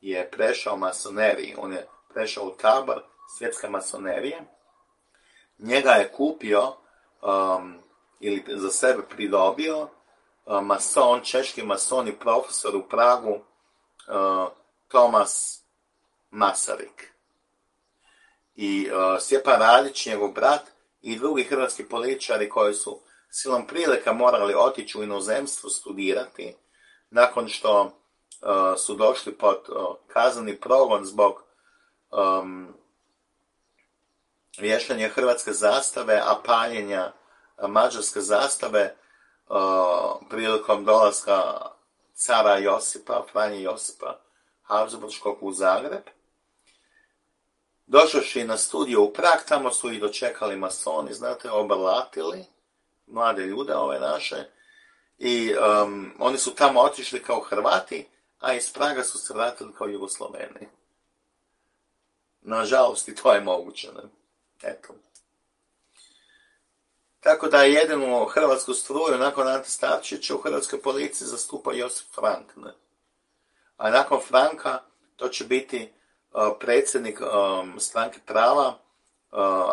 je prešao masoneriji, on je prešao u tabor svjetske masonerije, njega je kupio um, ili za sebe pridobio uh, mason, češki mason i profesor u Pragu uh, Tomas Masarik i uh, Stjepan Radić, njegov brat i drugi hrvatski političari koji su silom prilika morali otići u inozemstvo studirati nakon što uh, su došli pod uh, kazani progon zbog um, vješanja hrvatske zastave, a paljenja mađarske zastave prilikom dolaska cara Josipa, Franje Josipa Habsburškog u Zagreb. Došoši na studiju u Prag, tamo su ih dočekali masoni, znate, obrlatili, mlade ljude ove naše, i um, oni su tamo otišli kao Hrvati, a iz Praga su se vratili kao Jugosloveni. Nažalost, i to je moguće, ne? Eto. Tako da je jedinu hrvatsku struju nakon Ante Starčića u hrvatskoj policiji zastupa Josip Frank? A nakon Franka to će biti predsjednik stranke prava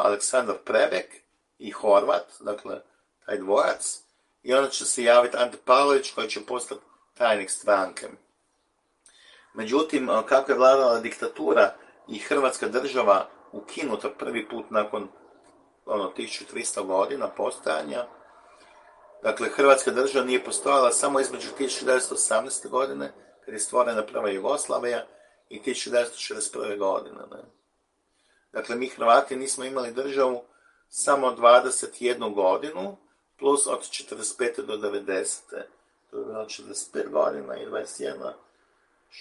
Aleksandar Prebek i Horvat, dakle taj dvojac, i onda će se javiti Ante Pavlović koji će postati tajnik stranke. Međutim, kako je vladala diktatura i Hrvatska država ukinuta prvi put nakon ono, 1300 godina postojanja, dakle, Hrvatska država nije postojala samo između 1918. godine, kad je stvorena prva Jugoslavija, i 1961. godine. Ne? Dakle, mi Hrvati nismo imali državu samo 21 godinu, plus od 45. do 90. To je bilo 45 godina i 21,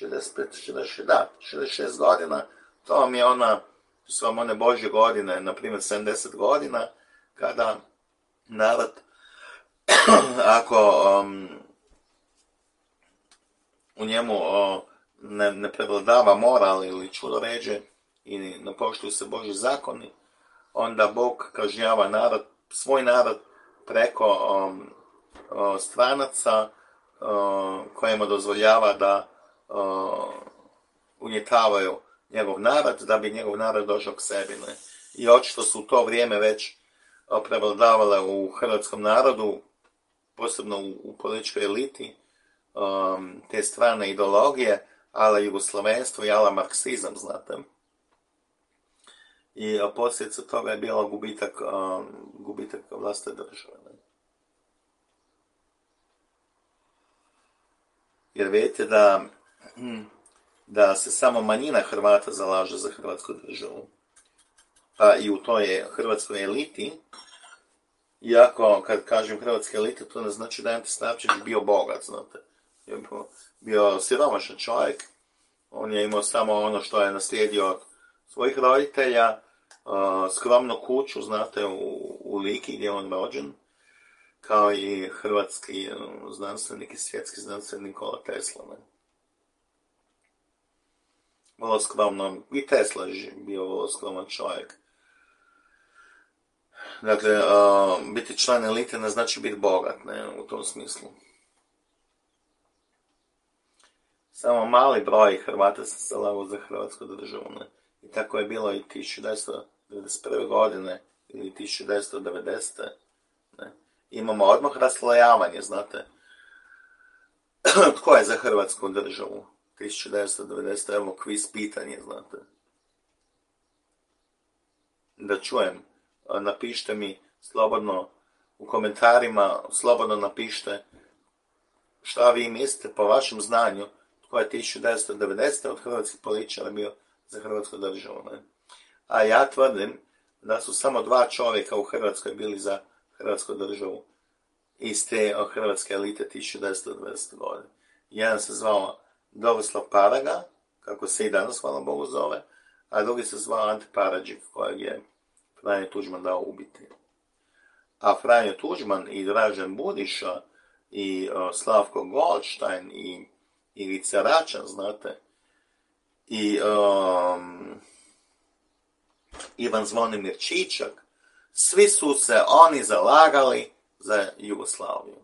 65, 66, da, 66 godina. To vam je ona, su vam one Božje godine, na primjer 70 godina, kada narod, <clears throat> ako um, u njemu ne, ne prevladava moral ili čudoređe i ne poštuju se Boži zakoni, onda Bog kažnjava narod, svoj narod preko um, stranaca kojima dozvoljava da unjetavaju njegov narod, da bi njegov narod došao k sebi. Ne? I očito su u to vrijeme već prevladavale u hrvatskom narodu, posebno u, u političkoj eliti, um, te strane ideologije, ala jugoslavenstvo i ala marksizam, znate. I posljedica toga je bilo gubitak, um, gubitak vlastne države. Ne? Jer vidite da, da se samo manjina Hrvata zalaže za Hrvatsku državu. Pa i u toj hrvatskoj eliti, iako kad kažem hrvatske elite, to ne znači da je Ante Starčević bio bogat, znate. Je bio, siromašan čovjek, on je imao samo ono što je naslijedio od svojih roditelja, skromnu kuću, znate, u, u Liki gdje je on rođen, kao i hrvatski znanstvenik i svjetski znanstvenik Nikola Tesla. Ne? Vrlo skromno, i Tesla je bio vrlo skroman čovjek. Dakle, uh, biti član elite ne znači biti bogat, ne, u tom smislu. Samo mali broj Hrvata se zalagao za Hrvatsku državu. Ne? I tako je bilo i 1991. godine ili 1990. Ne? Imamo odmah raslojavanje, znate. <clears throat> Tko je za Hrvatsku državu? 1990. Evo kviz pitanje, znate. Da čujem. Napišite mi slobodno u komentarima, slobodno napišite šta vi mislite po vašem znanju koja je 1990. od hrvatskih političara bio za Hrvatsku državu. Ne? A ja tvrdim da su samo dva čovjeka u Hrvatskoj bili za Hrvatsku državu iz te hrvatske elite 1990. godine. Jedan se zvao Dovislav Paraga, kako se i danas, hvala Bogu, zove, a drugi se zvao Ante Paradžik, kojeg je Franjo Tuđman dao ubiti. A Franjo Tuđman i Dražen Budiša i uh, Slavko Goldstein i Ivica Račan, znate, i um, Ivan Zvonimir Čičak, svi su se oni zalagali za Jugoslaviju.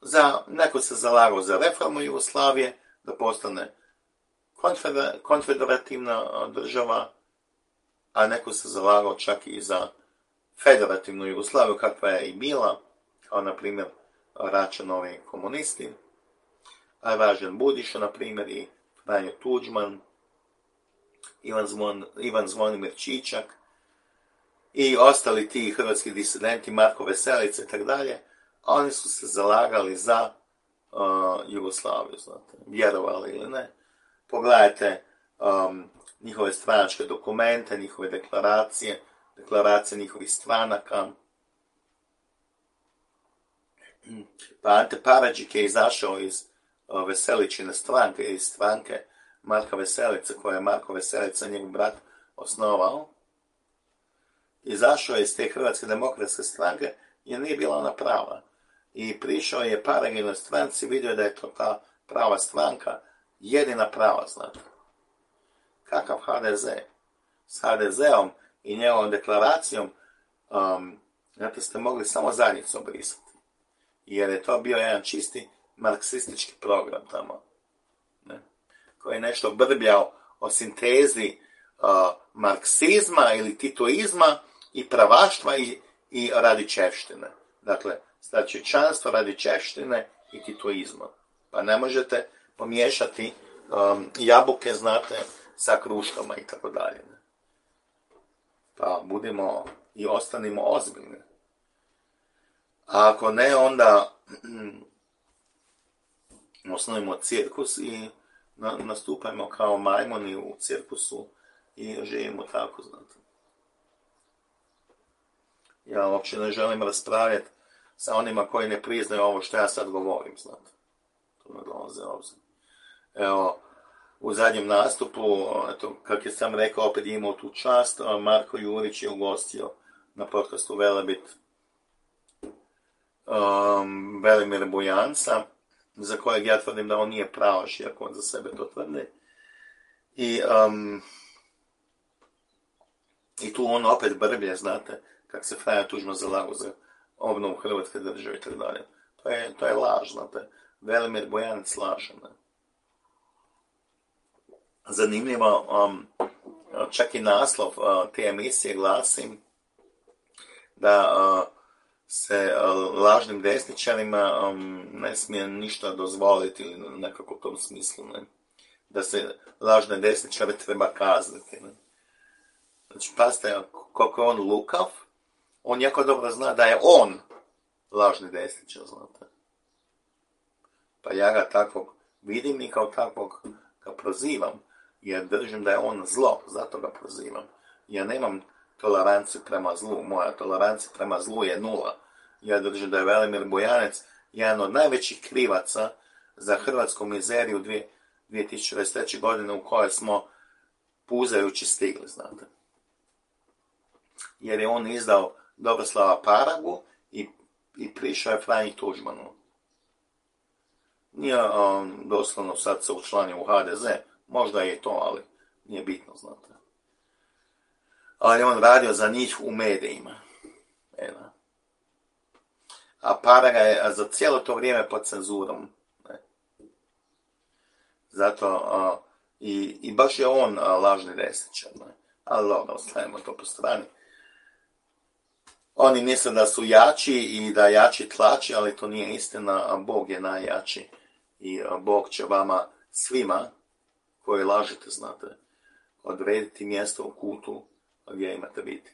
Za, neko se zalagao za reformu Jugoslavije, da postane konfederativna država, a neko se zalagao čak i za federativnu Jugoslaviju, kakva je i bila, kao na primjer Račanovi komunisti. Važan Budiša, na primjer, i Franjo Tuđman, Ivan, Zvon, Ivan Zvonimir Čičak i ostali ti hrvatski disidenti, Marko Veselice i tako dalje, oni su se zalagali za uh, Jugoslaviju, znate, vjerovali ili ne. Pogledajte um, njihove stranačke dokumente, njihove deklaracije, deklaracije njihovih stranaka. Pa Ante Paradžik je izašao iz Veseličine stranke iz stranke Marka Veselice, koje je Marko Veselica, njegov brat, osnovao. Izašao je iz te Hrvatske demokratske stranke jer nije bila ona prava. I prišao je paralelnoj stranci, vidio da je to ta prava stranka, jedina prava, znate. Kakav HDZ? S HDZ-om i njegovom deklaracijom, um, znate, ste mogli samo zadnjicu obrisati. Jer je to bio jedan čisti marksistički program tamo, ne? koji je nešto brbljao o sintezi marksizma ili titoizma i pravaštva i, i radičevštine. Dakle, znači čanstvo radičevštine i titoizma. Pa ne možete pomiješati um, jabuke, znate, sa kruškama i tako dalje. Pa budemo i ostanimo ozbiljni. A ako ne, onda osnovimo cirkus i nastupajmo kao majmoni u cirkusu i živimo tako, znate. Ja uopće ne želim raspravljati sa onima koji ne priznaju ovo što ja sad govorim, znate. To ne dolaze obzir. Evo, u zadnjem nastupu, eto, kak je sam rekao, opet imao tu čast, Marko Jurić je ugostio na podcastu Velebit um, Velimir Bujanca, za kojeg ja tvrdim da on nije pravaš, iako on za sebe to tvrdi. I, um, I tu on opet brblje, znate, kak se Fraja tužno zalago za obnovu Hrvatske države i tako dalje. To je, to je laž, znate. Velimir Bojanac laže? Zanimljivo, um, čak i naslov uh, te emisije glasi da uh, se uh, lažnim desničarima um, ne smije ništa dozvoliti ili nekako u tom smislu, ne? Da se lažne desničare treba kazniti? Znači, pazite, koliko je on lukav, on jako dobro zna da je on lažni desničar, znate. Pa ja ga takvog vidim i kao takvog ga prozivam, jer držim da je on zlo, zato ga prozivam. Ja nemam toleranciju prema zlu, moja tolerancija prema zlu je nula. Ja držim da je Velimir Bojanec jedan od najvećih krivaca za hrvatsku mizeriju 2023. godine u kojoj smo puzajući stigli, znate jer je on izdao Dobroslava Paragu i, i prišao je Franji Tužmanu. Nije on doslovno sad se učlanio u HDZ, možda je to, ali nije bitno, znate. Ali on radio za njih u medijima. Ena. A Paraga je za cijelo to vrijeme pod cenzurom. Ne. Zato a, i, i baš je on a, lažni desničar. Ne. Ali dobro, ostavimo to po strani. Oni misle da su jači i da jači tlači, ali to nije istina, Bog je najjači. I Bog će vama svima koji lažete, znate, odrediti mjesto u kutu gdje imate biti.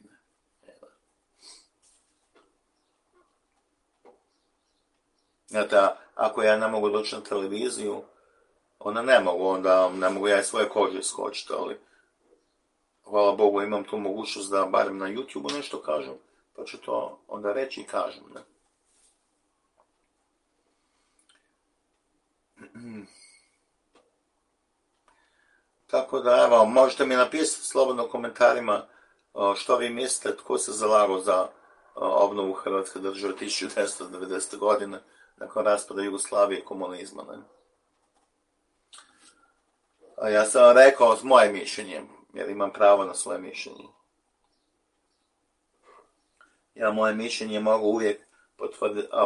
Znate, ako ja ne mogu doći na televiziju, onda ne mogu, onda ne mogu ja i svoje kože skočiti, ali hvala Bogu imam tu mogućnost da barem na YouTube nešto kažem pa ću to onda reći i kažem. Ne? Tako da, evo, možete mi napisati slobodno u komentarima što vi mislite, tko se zalagao za obnovu Hrvatske države 1990. godine nakon raspada Jugoslavije i komunizma. Ne? A ja sam rekao s moje mišljenje, jer imam pravo na svoje mišljenje ja moje mišljenje mogu uvijek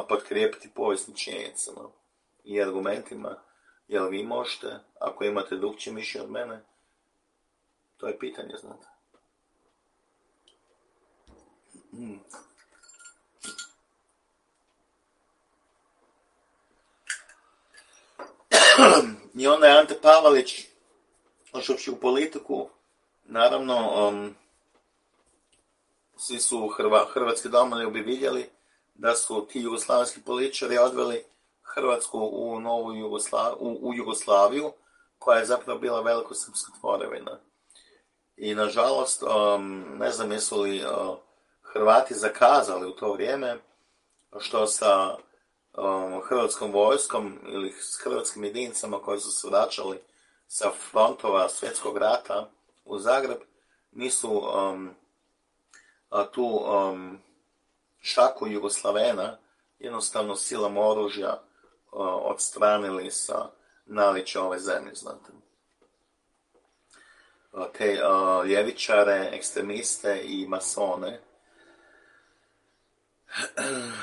potkrijepiti povijesnim činjenicama i argumentima, jel vi možete, ako imate drugčije mišljenje od mene, to je pitanje, znate. Hmm. I onda je Ante Pavalić, ošopši u politiku, naravno, um, svi su Hrva, hrvatski domoljubi vidjeli da su ti jugoslavenski političari odveli Hrvatsku u novu Jugosla, u, u Jugoslaviju, koja je zapravo bila veliko srpska tvorevina. I nažalost, um, ne znam jesu li uh, Hrvati zakazali u to vrijeme, što sa um, hrvatskom vojskom ili s hrvatskim jedinicama koji su se vraćali sa frontova svjetskog rata u Zagreb, nisu um, tu um, šaku Jugoslavena jednostavno silom oružja uh, odstranili sa naliča ove zemlje, znate. Te uh, ljevičare, ekstremiste i masone <clears throat>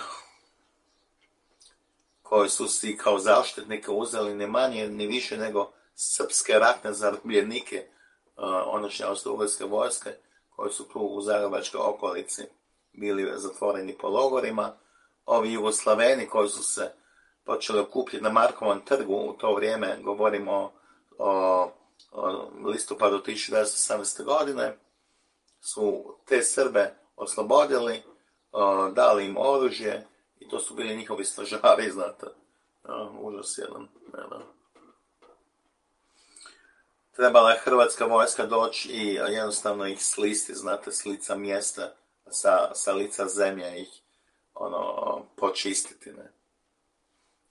koji su si kao zaštitnike uzeli ne manje ni više nego srpske ratne zarobljenike onošnje austro vojske koji su tu u Zagrebačkoj okolici bili zatvoreni po logorima. Ovi Jugoslaveni koji su se počeli okupiti na Markovom trgu u to vrijeme, govorimo o, o listopadu 1918. godine, su te Srbe oslobodili, dali im oružje i to su bili njihovi stražari, <laughs> znate. užas jedan. Trebala je hrvatska vojska doći i jednostavno ih slisti, znate, s lica mjesta, sa, sa lica zemlje ih ono, počistiti, ne.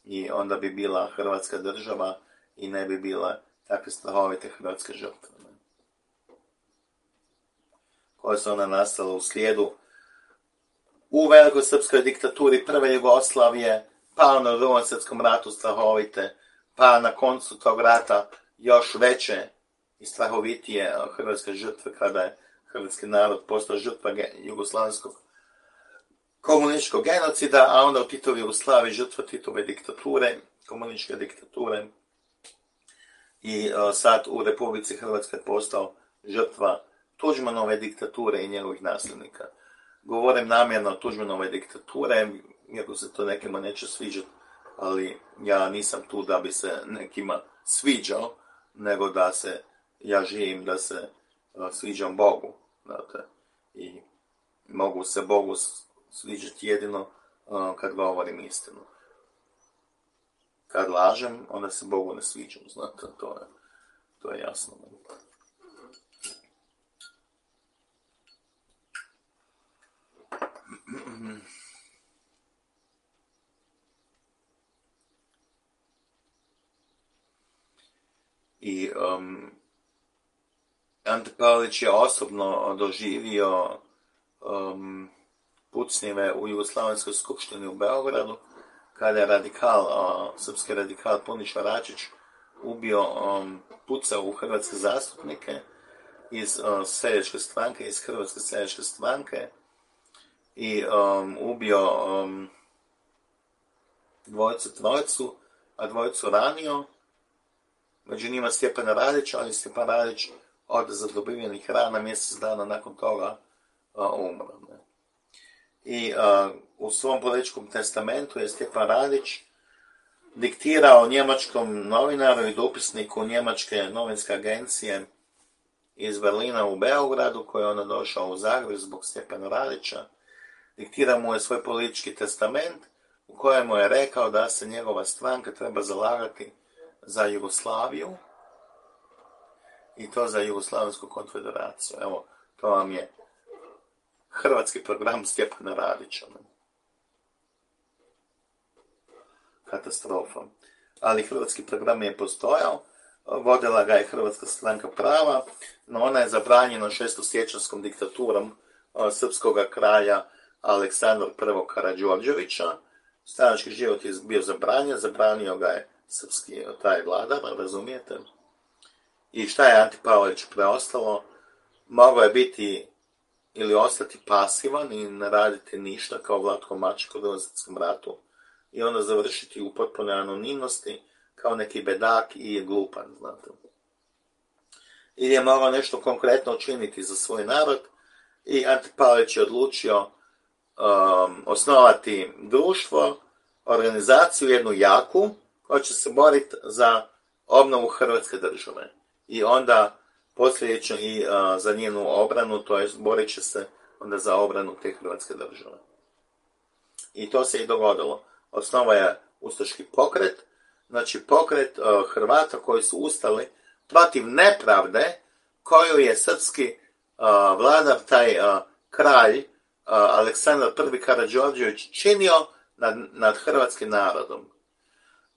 I onda bi bila hrvatska država i ne bi bila takve strahovite hrvatske žrtve. Ne. Koje su ona nastala u slijedu u velikosrpskoj diktaturi prve Jugoslavije, pa na drugom svjetskom ratu strahovite, pa na koncu tog rata još veće i strahovitije hrvatske žrtve kada je hrvatski narod postao žrtva jugoslavenskog komunističkog genocida, a onda u Titovi Jugoslaviji žrtva Titove diktature, komunističke diktature i sad u Republici Hrvatskoj je postao žrtva Tuđmanove diktature i njegovih nasljednika. Govorim namjerno Tuđmanove diktature, iako se to nekima neće sviđati, ali ja nisam tu da bi se nekima sviđao, nego da se ja živim da se sviđam Bogu. Znate, I mogu se Bogu sviđati jedino kad govorim istinu. Kad lažem, onda se Bogu ne sviđam, znate, to je, to je jasno. <clears throat> I um, Ante Pavlić je osobno doživio um, pucnjeve u Jugoslavenskoj skupštini u Beogradu, kada je radikal, srpski radikal Puniša Račić ubio, um, pucao u hrvatske zastupnike iz uh, seljačke stranke, iz Hrvatske seljačke stranke i um, ubio um, dvojicu, trojicu, a dvojicu ranio. Među njima Stjepan Radić, ali Stjepan Radić od zadobivenih rana mjesec dana nakon toga umro. I u svom političkom testamentu je Stjepan Radić diktirao njemačkom novinaru i dopisniku njemačke novinske agencije iz Berlina u Beogradu, koji je onda došao u Zagreb zbog Stjepana Radića. Diktirao mu je svoj politički testament u kojemu je rekao da se njegova stranka treba zalagati za Jugoslaviju, i to za Jugoslavensku konfederaciju. Evo, to vam je hrvatski program Stjepana Radića. Katastrofa. Ali hrvatski program je postojao, vodila ga je Hrvatska stranka prava, no ona je zabranjena šestosječanskom diktaturom srpskog kralja Aleksandra I. Karadžorđevića. Stranački život je bio zabranjen, zabranio ga je srpski taj vladar, razumijete? I šta je Pavlović preostalo? Mogao je biti ili ostati pasivan i ne raditi ništa kao Vlatko Maček u Drugom ratu i onda završiti u potpunoj anonimnosti kao neki bedak i je glupan, znate. Ili je mogao nešto konkretno učiniti za svoj narod i Ante je odlučio um, osnovati društvo, organizaciju, jednu jaku, koja će se boriti za obnovu Hrvatske države i onda posljedično i za njenu obranu, to je borit će se onda za obranu te Hrvatske države. I to se i dogodilo. Osnova je ustaški pokret, znači pokret Hrvata koji su ustali protiv nepravde koju je srpski vladar, taj kralj Aleksandar I. Karadžorđević činio nad, nad hrvatskim narodom.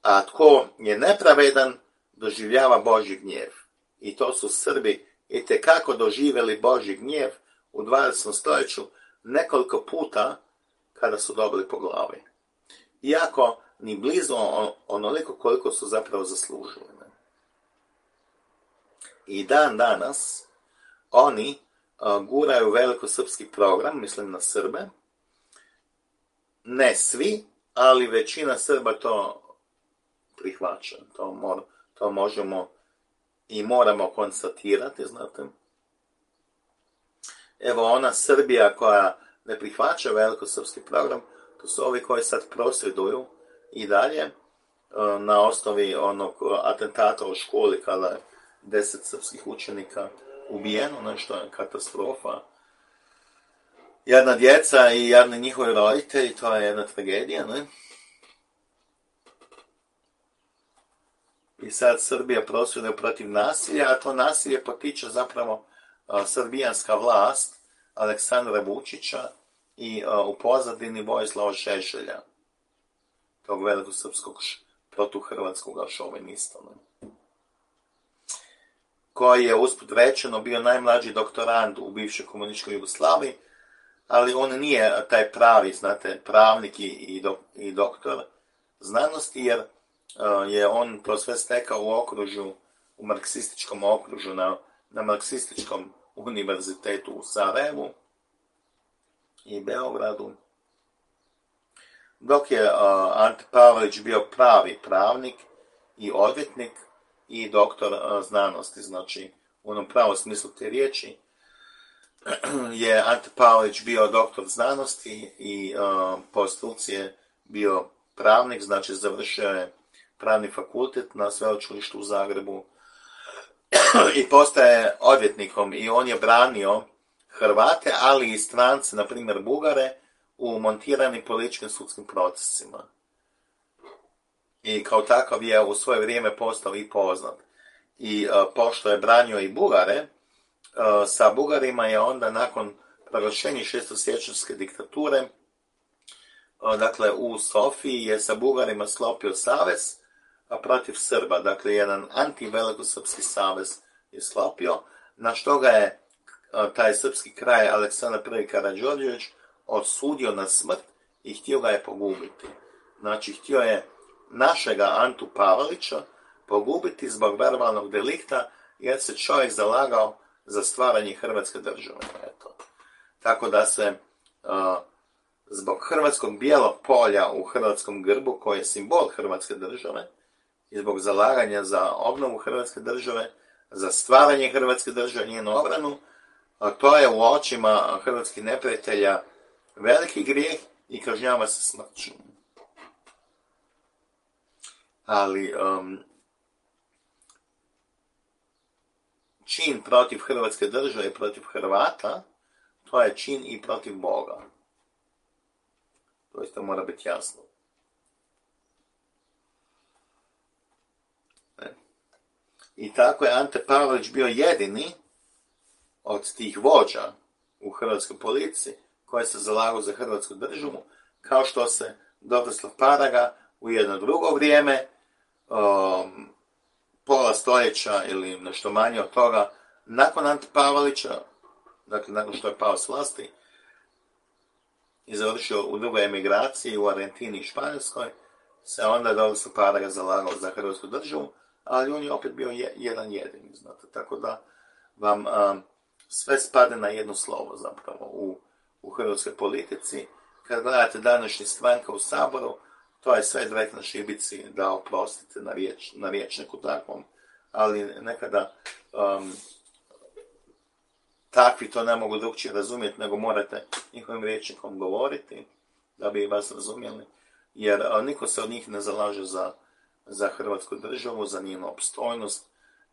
A tko je nepravedan, doživljava Božji gnjev i to su Srbi i tekako doživjeli Božji gnjev u 20. stoljeću nekoliko puta kada su dobili po glavi. Iako ni blizu onoliko koliko su zapravo zaslužili. I dan danas oni guraju veliko srpski program, mislim na Srbe. Ne svi, ali većina Srba to prihvaća. To, to možemo i moramo konstatirati, znate. Evo ona Srbija koja ne prihvaća velikosrpski program, to su ovi koji sad prosvjeduju i dalje e, na osnovi onog atentata u školi kada je deset srpskih učenika ubijeno, nešto je katastrofa. Jedna djeca i jedni njihovi roditelji, to je jedna tragedija, ne? I sad Srbija prosvjeduje protiv nasilja, a to nasilje potiče zapravo srbijanska vlast Aleksandra Vučića i u pozadini Vojislava Šešelja, tog velikog srpskog protuhrvatskog šovinista. Koji je usput rečeno bio najmlađi doktorant u bivšoj komunističkoj Jugoslaviji, ali on nije taj pravi, znate, pravnik i, i doktor znanosti, jer je on to sve stekao u okružju, u marksističkom okružju, na, na marksističkom univerzitetu u Sarajevu i Beogradu. Dok je Ante Pavlović bio pravi pravnik i odvjetnik i doktor znanosti, znači u onom pravom smislu te riječi, <clears throat> je Ante Pavlović bio doktor znanosti i po je bio pravnik, znači završio je pravni fakultet na sveučilištu u Zagrebu <clears throat> i postaje odvjetnikom i on je branio Hrvate, ali i strance, na primjer Bugare, u montiranim političkim sudskim procesima. I kao takav je u svoje vrijeme postao i poznat. I uh, pošto je branio i Bugare, uh, sa Bugarima je onda nakon proglašenja šestosječarske diktature, uh, dakle u Sofiji je sa Bugarima sklopio savez, protiv Srba, dakle jedan anti-velikosrpski savez je sklopio, na što ga je taj srpski kraj Aleksandar I. Karadžorđević osudio na smrt i htio ga je pogubiti. Znači, htio je našega Antu Pavelića pogubiti zbog verbalnog delikta, jer se čovjek zalagao za stvaranje Hrvatske države. Eto. Tako da se zbog hrvatskog bijelog polja u hrvatskom grbu, koji je simbol Hrvatske države, i zbog zalaganja za obnovu Hrvatske države, za stvaranje Hrvatske države, njenu obranu, to je u očima hrvatskih neprijatelja veliki grijeh i kažnjava se smrću. Ali um, čin protiv Hrvatske države i protiv Hrvata, to je čin i protiv Boga. To isto mora biti jasno. I tako je Ante Pavlović bio jedini od tih vođa u hrvatskoj policiji koji se zalagao za hrvatsku državu, kao što se Dobroslav Paraga u jedno drugo vrijeme, um, pola stoljeća ili nešto manje od toga, nakon Ante Pavlića, dakle nakon što je pao s vlasti, i završio u drugoj emigraciji u Argentini i Španjolskoj, se onda Dobroslav Paraga zalagao za hrvatsku državu, ali on je opet bio jedan jedini, znate, tako da vam sve spade na jedno slovo zapravo u, u hrvatskoj politici. Kad gledate današnji stranka u Saboru, to je sve na šibici da oprostite na, riječ, na riječniku takvom, ali nekada takvi to ne mogu drugčije razumjeti, nego morate njihovim riječnikom govoriti da bi vas razumjeli, jer niko se od njih ne zalaže za za Hrvatsku državu, za njenu opstojnost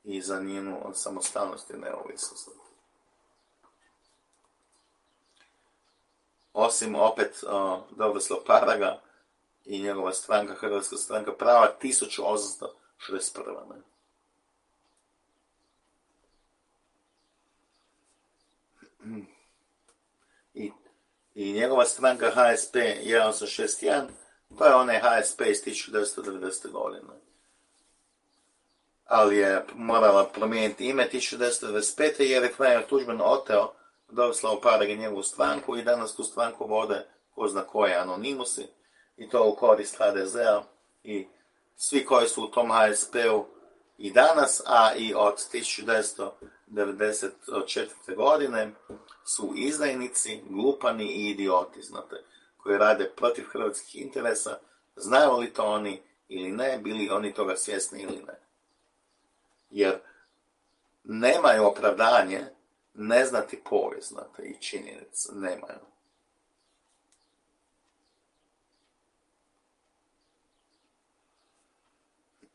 i za njenu samostalnost i neovisnost. Osim opet Dobroslav Paraga i njegova stranka, Hrvatska stranka prava, 1861. Ne? I, I njegova stranka HSP 1861 to je onaj HSP iz 1990. godine. Ali je morala promijeniti ime 1995. jer je Franjo tužbeno oteo Dorislav Parag njegovu stranku i danas tu stranku vode ko zna koje anonimusi i to u korist HDZ-a i svi koji su u tom HSP-u i danas, a i od 1994. godine su izdajnici, glupani i idioti, znate koji rade protiv hrvatskih interesa, znaju li to oni ili ne, bili oni toga svjesni ili ne. Jer nemaju opravdanje ne znati povijest, znate, i činjenice, nemaju.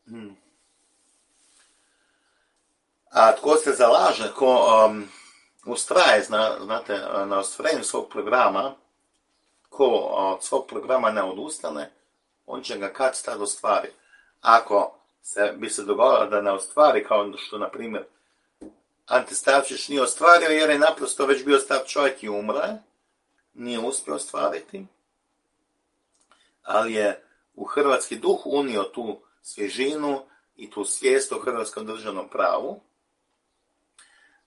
Hmm. A tko se zalaže, ko um, ustraje, zna, znate, na ostvarenju svog programa, ko od svog programa ne odustane, on će ga kad tad ostvariti. Ako se bi se dogodilo da ne ostvari, kao što, na primjer, Ante Stavčić nije ostvario, jer je naprosto već bio stav čovjek i umre, nije uspio ostvariti, ali je u hrvatski duh unio tu svježinu i tu svijest o hrvatskom državnom pravu,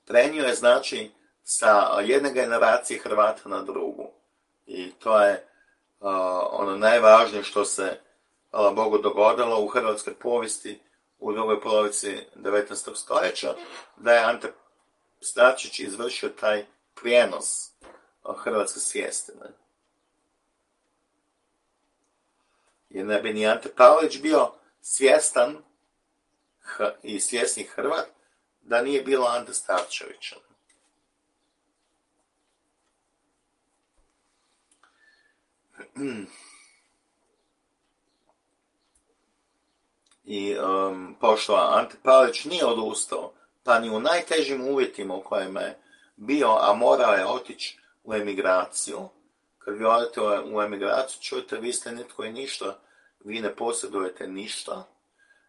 prenio je znači sa jedne generacije Hrvata na drugu. I to je ono najvažnije što se, hvala Bogu, dogodilo u hrvatskoj povijesti u drugoj polovici 19. stoljeća, da je Ante Stačić izvršio taj prijenos hrvatske svijesti. Ne? Jer ne bi ni Ante Pavlić bio svjestan i svjesni Hrvat da nije bilo Ante Starčevića. I um, pošto Ante Palić nije odustao, pa ni u najtežim uvjetima u kojima je bio, a morao je otići u emigraciju, kad vi odete u emigraciju, čujete, vi ste nitko i ništa, vi ne posjedujete ništa,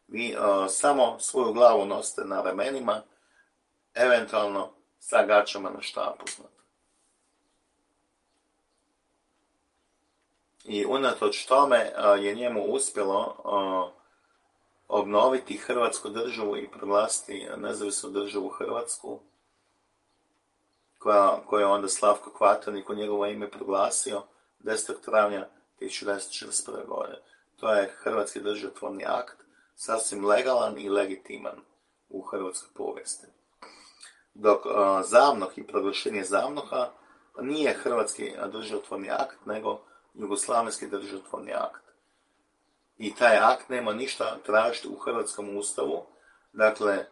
vi uh, samo svoju glavu nosite na ramenima, eventualno sa gačama na štapu. I unatoč tome je njemu uspjelo obnoviti Hrvatsku državu i proglasiti nezavisnu državu Hrvatsku, koja, koja je onda Slavko Kvaternik u njegovo ime proglasio 10. travnja 1941. godine. To je Hrvatski državotvorni akt, sasvim legalan i legitiman u hrvatskoj povijesti. Dok uh, zamnoh i proglašenje zamnoha nije Hrvatski državotvorni akt, nego jugoslavenski državotvorni akt. I taj akt nema ništa tražiti u hrvatskom ustavu. Dakle,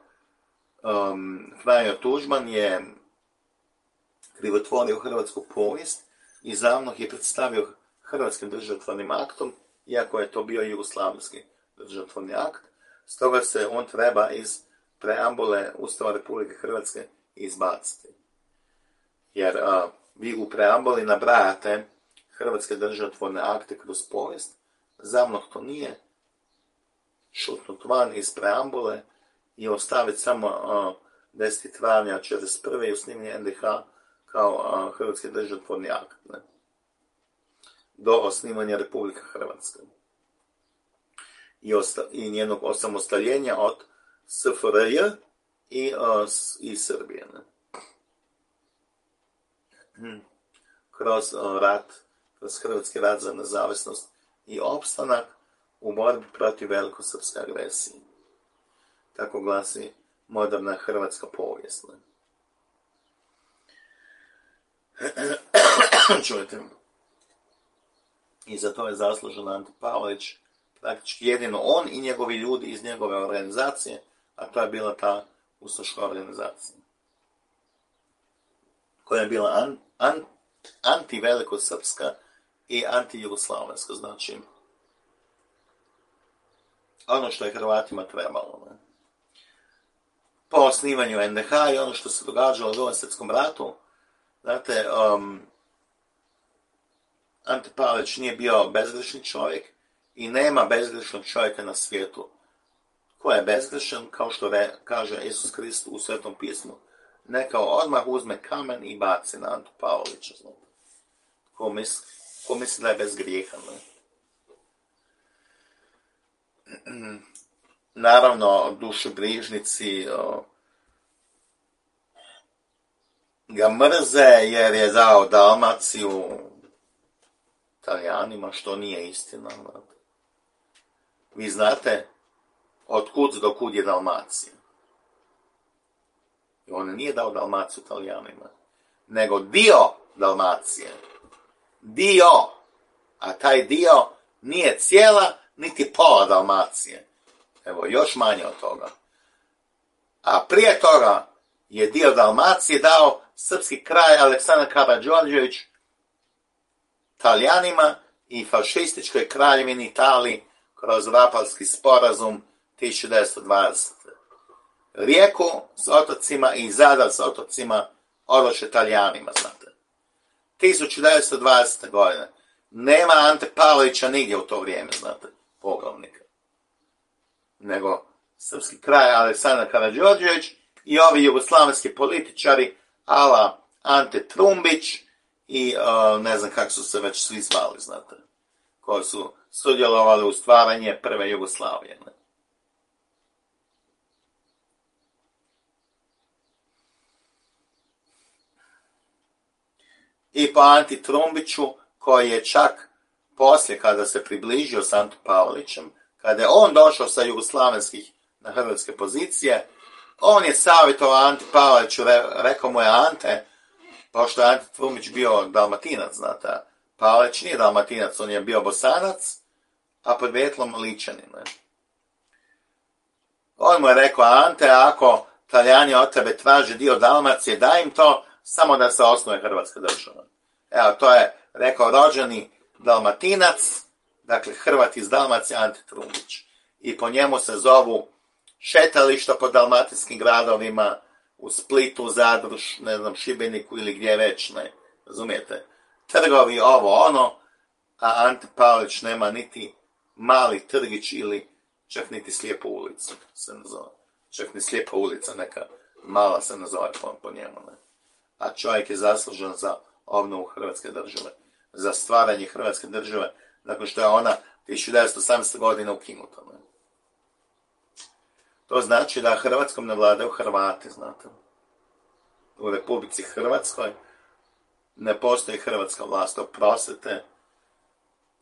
um, Franjo Tužman je krivotvorio hrvatsku povijest i zavnog je predstavio hrvatskim državotvornim aktom, iako je to bio jugoslavenski državotvorni akt. Stoga se on treba iz preambule Ustava Republike Hrvatske izbaciti. Jer uh, vi u preambuli nabrajate hrvatske državotvorne akte kroz povijest, zamnog to nije, šutnut van iz preambule i ostaviti samo uh, 10. travnja 1941. i usnimanje NDH kao hrvatski državotvorni akt. Ne? Do osnivanja Republike Hrvatske. I, osta, i njenog osamostaljenja od SFRJ i, uh, i Srbije. Ne? Hmm. Kroz rat kroz Hrvatski rad za nezavisnost i opstanak u borbi protiv velikosrpske agresije. Tako glasi moderna hrvatska povijest. <clears throat> Čujete. I za to je zaslužen Ante Pavlović, praktički jedino on i njegovi ljudi iz njegove organizacije, a to je bila ta ustaška organizacija. Koja je bila an, an, i anti-jugoslavenska, znači ono što je Hrvatima trebalo. Ne? Po osnivanju NDH i ono što se događalo u drugom svjetskom ratu, znate, um, Ante Pavlić nije bio bezgrešni čovjek i nema bezgrešnog čovjeka na svijetu. Ko je bezgrešan, kao što re, kaže Isus Krist u Svetom pismu, neka odmah uzme kamen i baci na Antu Pavlića. Znate. Ko misli, ko misli da je bez grijeha. Naravno, dušobrižnici ga mrze jer je dao Dalmaciju Italijanima, što nije istina. Vi znate od kud do kud je Dalmacija. I on nije dao Dalmaciju Italijanima, nego dio Dalmacije dio, a taj dio nije cijela niti pola Dalmacije. Evo, još manje od toga. A prije toga je dio Dalmacije dao srpski kraj Aleksandar Karadžorđević Talijanima i fašističkoj kraljevini Italiji kroz Rapalski sporazum 1920. Rijeku s otocima i Zadar s otocima odloše Talijanima, znate. 1920. godine. Nema Ante Pavlovića nigdje u to vrijeme, znate, poglavnika. Nego srpski kraj Aleksandar Karadžorđević i ovi jugoslavenski političari ala Ante Trumbić i uh, ne znam kako su se već svi zvali, znate, koji su sudjelovali u stvaranje prve Jugoslavije. I po Anti Trumbiću, koji je čak poslije kada se približio s Antu Pavlićem, kada je on došao sa jugoslavenskih na hrvatske pozicije, on je savjetovao Ante Pavliću, rekao mu je Ante, pošto je Ante Trumbić bio dalmatinac, znate, Pavlić nije dalmatinac, on je bio bosanac, a pod vetlom ličanin. On mu je rekao, Ante, ako Talijani od tebe traže dio Dalmacije, daj im to, samo da se osnuje Hrvatska država. Evo, to je rekao rođeni Dalmatinac, dakle Hrvat iz Dalmacije, Ante Trumbić. I po njemu se zovu šetališta po dalmatinskim gradovima, u Splitu, Zadru, ne znam, Šibeniku ili gdje već, ne, razumijete? Trgovi, ovo, ono, a Ante Pavlić nema niti mali trgić ili čak niti slijepu ulicu se nazove. Čak ni slijepa ulica, neka mala se nazove po, po njemu, ne. A čovjek je zaslužen za obnovu Hrvatske države, za stvaranje Hrvatske države, nakon što je ona 1918. godine ukinuta. To znači da Hrvatskom ne vladaju Hrvati, znate. U Republici Hrvatskoj ne postoji hrvatska vlast, oprostite,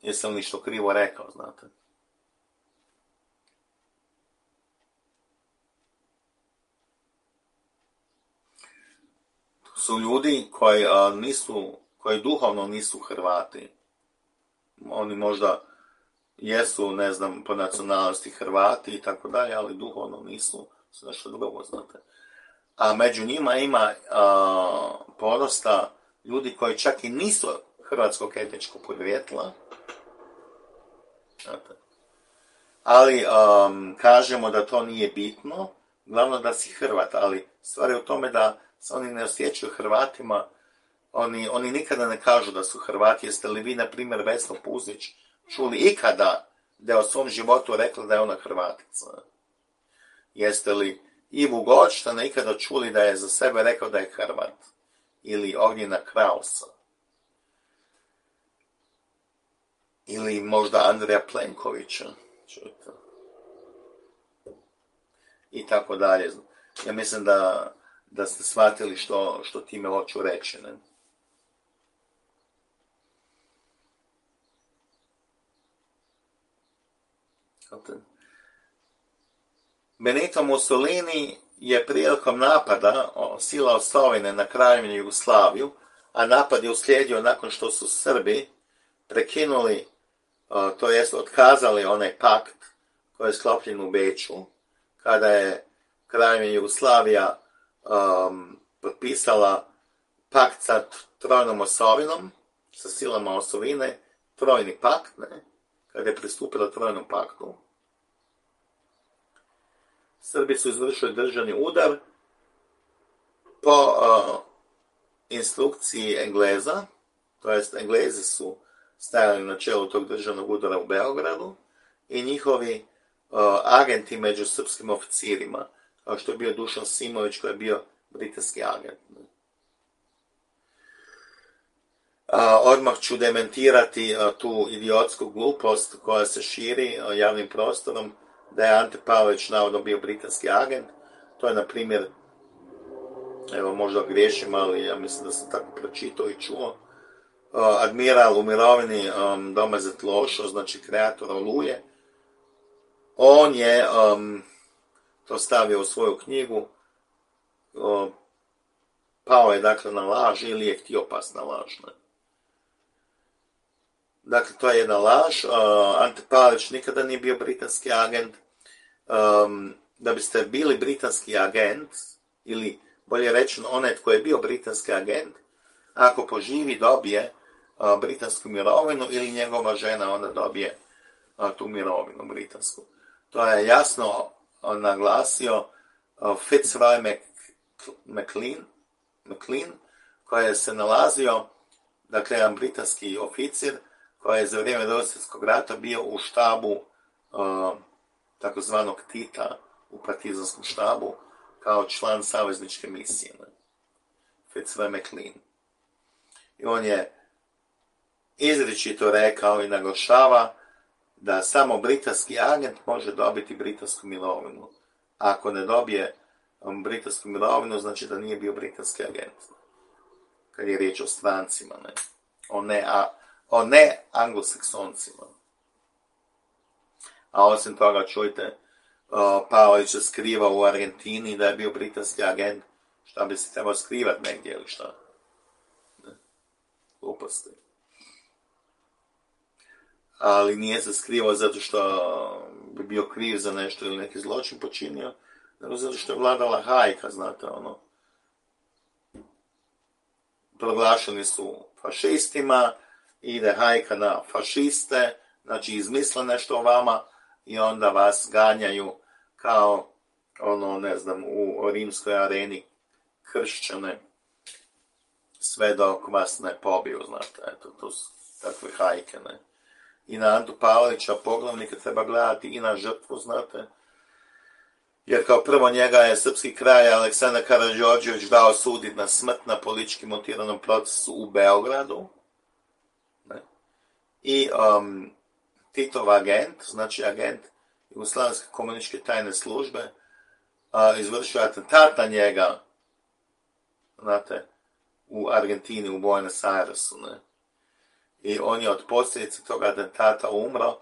jesam li što krivo rekao, znate. Su ljudi koji a, nisu, koji duhovno nisu Hrvati. Oni možda jesu, ne znam, po nacionalnosti Hrvati i tako dalje, ali duhovno nisu, su nešto drugo, znate. A među njima ima a, podosta ljudi koji čak i nisu hrvatskog etničkog podrijetla, znate. Ali um, kažemo da to nije bitno, glavno da si Hrvat, ali stvar je u tome da oni ne osjećaju Hrvatima, oni, oni nikada ne kažu da su Hrvati. Jeste li vi, na primjer, Vesno Puzić, čuli ikada da je o svom životu rekla da je ona Hrvatica? Jeste li Ivu Gočtana ikada čuli da je za sebe rekao da je Hrvat? Ili Ognjena Krausa? Ili možda Andreja Plenkovića? Čujte. I tako dalje. Ja mislim da da ste shvatili što, što time hoću reći. Ne? Benito Mussolini je prilikom napada sila osovine na kraljevinu Jugoslaviju, a napad je uslijedio nakon što su Srbi prekinuli, to jest otkazali onaj pakt koji je sklopljen u Beču, kada je kraljevina Jugoslavija um, potpisala pakt sa trojnom osovinom, sa silama osovine, trojni pakt, ne, kada je pristupila trojnom paktu. Srbi su izvršili državni udar po uh, instrukciji Engleza, to jest Englezi su stajali na čelu tog državnog udara u Beogradu i njihovi uh, agenti među srpskim oficirima kao što je bio Dušan Simović koji je bio britanski agent. Odmah ću dementirati tu idiotsku glupost koja se širi javnim prostorom da je Ante Pavlović navodno bio britanski agent. To je, na primjer, evo možda griješim, ali ja mislim da sam tako pročitao i čuo, admiral u mirovini um, Domazet Lošo, znači kreator Oluje, on je to stavio u svoju knjigu, pao je dakle na laž ili je htio pas na laž. Dakle, to je jedna laž. Ante Palić nikada nije bio britanski agent. Da biste bili britanski agent ili bolje rečeno onaj tko je bio britanski agent, ako poživi dobije britansku mirovinu ili njegova žena onda dobije tu mirovinu britansku. To je jasno naglasio Fitzroy McLean, McLean koji je se nalazio, dakle, jedan britanski oficir koji je za vrijeme Drugog rata bio u štabu takozvanog Tita u partizanskom štabu kao član savezničke misije. Fitzroy McLean. I on je izričito rekao i naglašava da samo britanski agent može dobiti britansku mirovinu. Ako ne dobije um, britansku mirovinu, znači da nije bio britanski agent. Kad je riječ o strancima, ne? O ne, a, o ne anglosaksoncima. A osim toga, čujte, Pavlović se skriva u Argentini da je bio britanski agent, šta bi se trebao skrivati negdje ili šta. Gluposti ali nije se skrivao zato što bi bio kriv za nešto ili neki zločin počinio, nego zato što je vladala hajka, znate, ono. Proglašeni su fašistima, ide hajka na fašiste, znači izmisle nešto o vama i onda vas ganjaju kao, ono, ne znam, u rimskoj areni kršćane, sve dok vas ne pobiju, znate, eto, to su takve hajke, ne i na Antu Pavlića, poglavnika, treba gledati i na žrtvu, znate. Jer kao prvo njega je srpski kraj Aleksandar Karadžorđević dao suditi na smrt na politički montiranom procesu u Beogradu. Ne? I um, Titov agent, znači agent Jugoslavijske komunističke tajne službe, izvršio atentat na njega, znate, u Argentini, u Buenos Airesu, ne i on je od posljedice toga atentata umro,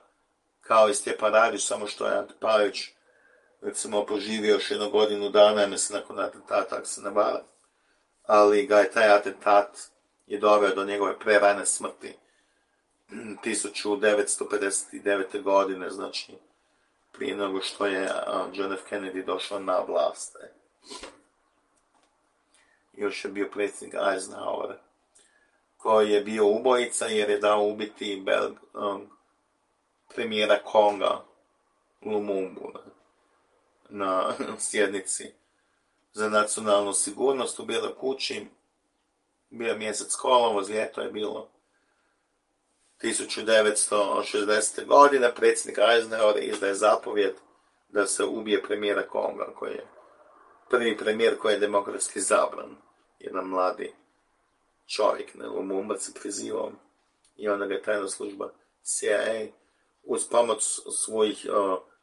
kao i Stjepan Radić, samo što je Antipalić recimo poživio još jednu godinu dana, ja mislim nakon atentata, ako se ne vara. Ali ga je taj atentat je doveo do njegove prerane smrti <clears throat> 1959. godine, znači prije nego što je John F. Kennedy došao na vlast. E. Još je bio predsjednik Eisenhower koji je bio ubojica jer je dao ubiti Bel, um, premijera Konga Lumumbu na, na <laughs> sjednici za nacionalnu sigurnost u Bijeloj kući. Bio mjesec kolovoz, ljeto je bilo 1960. godine, predsjednik Eisenhower izdaje zapovjed da se ubije premijera Konga, koji je prvi premijer koji je demokratski zabran, jedan mladi čovjek, ne, Lumumba se prizivao i onda ga je tajna služba CIA uz pomoć svojih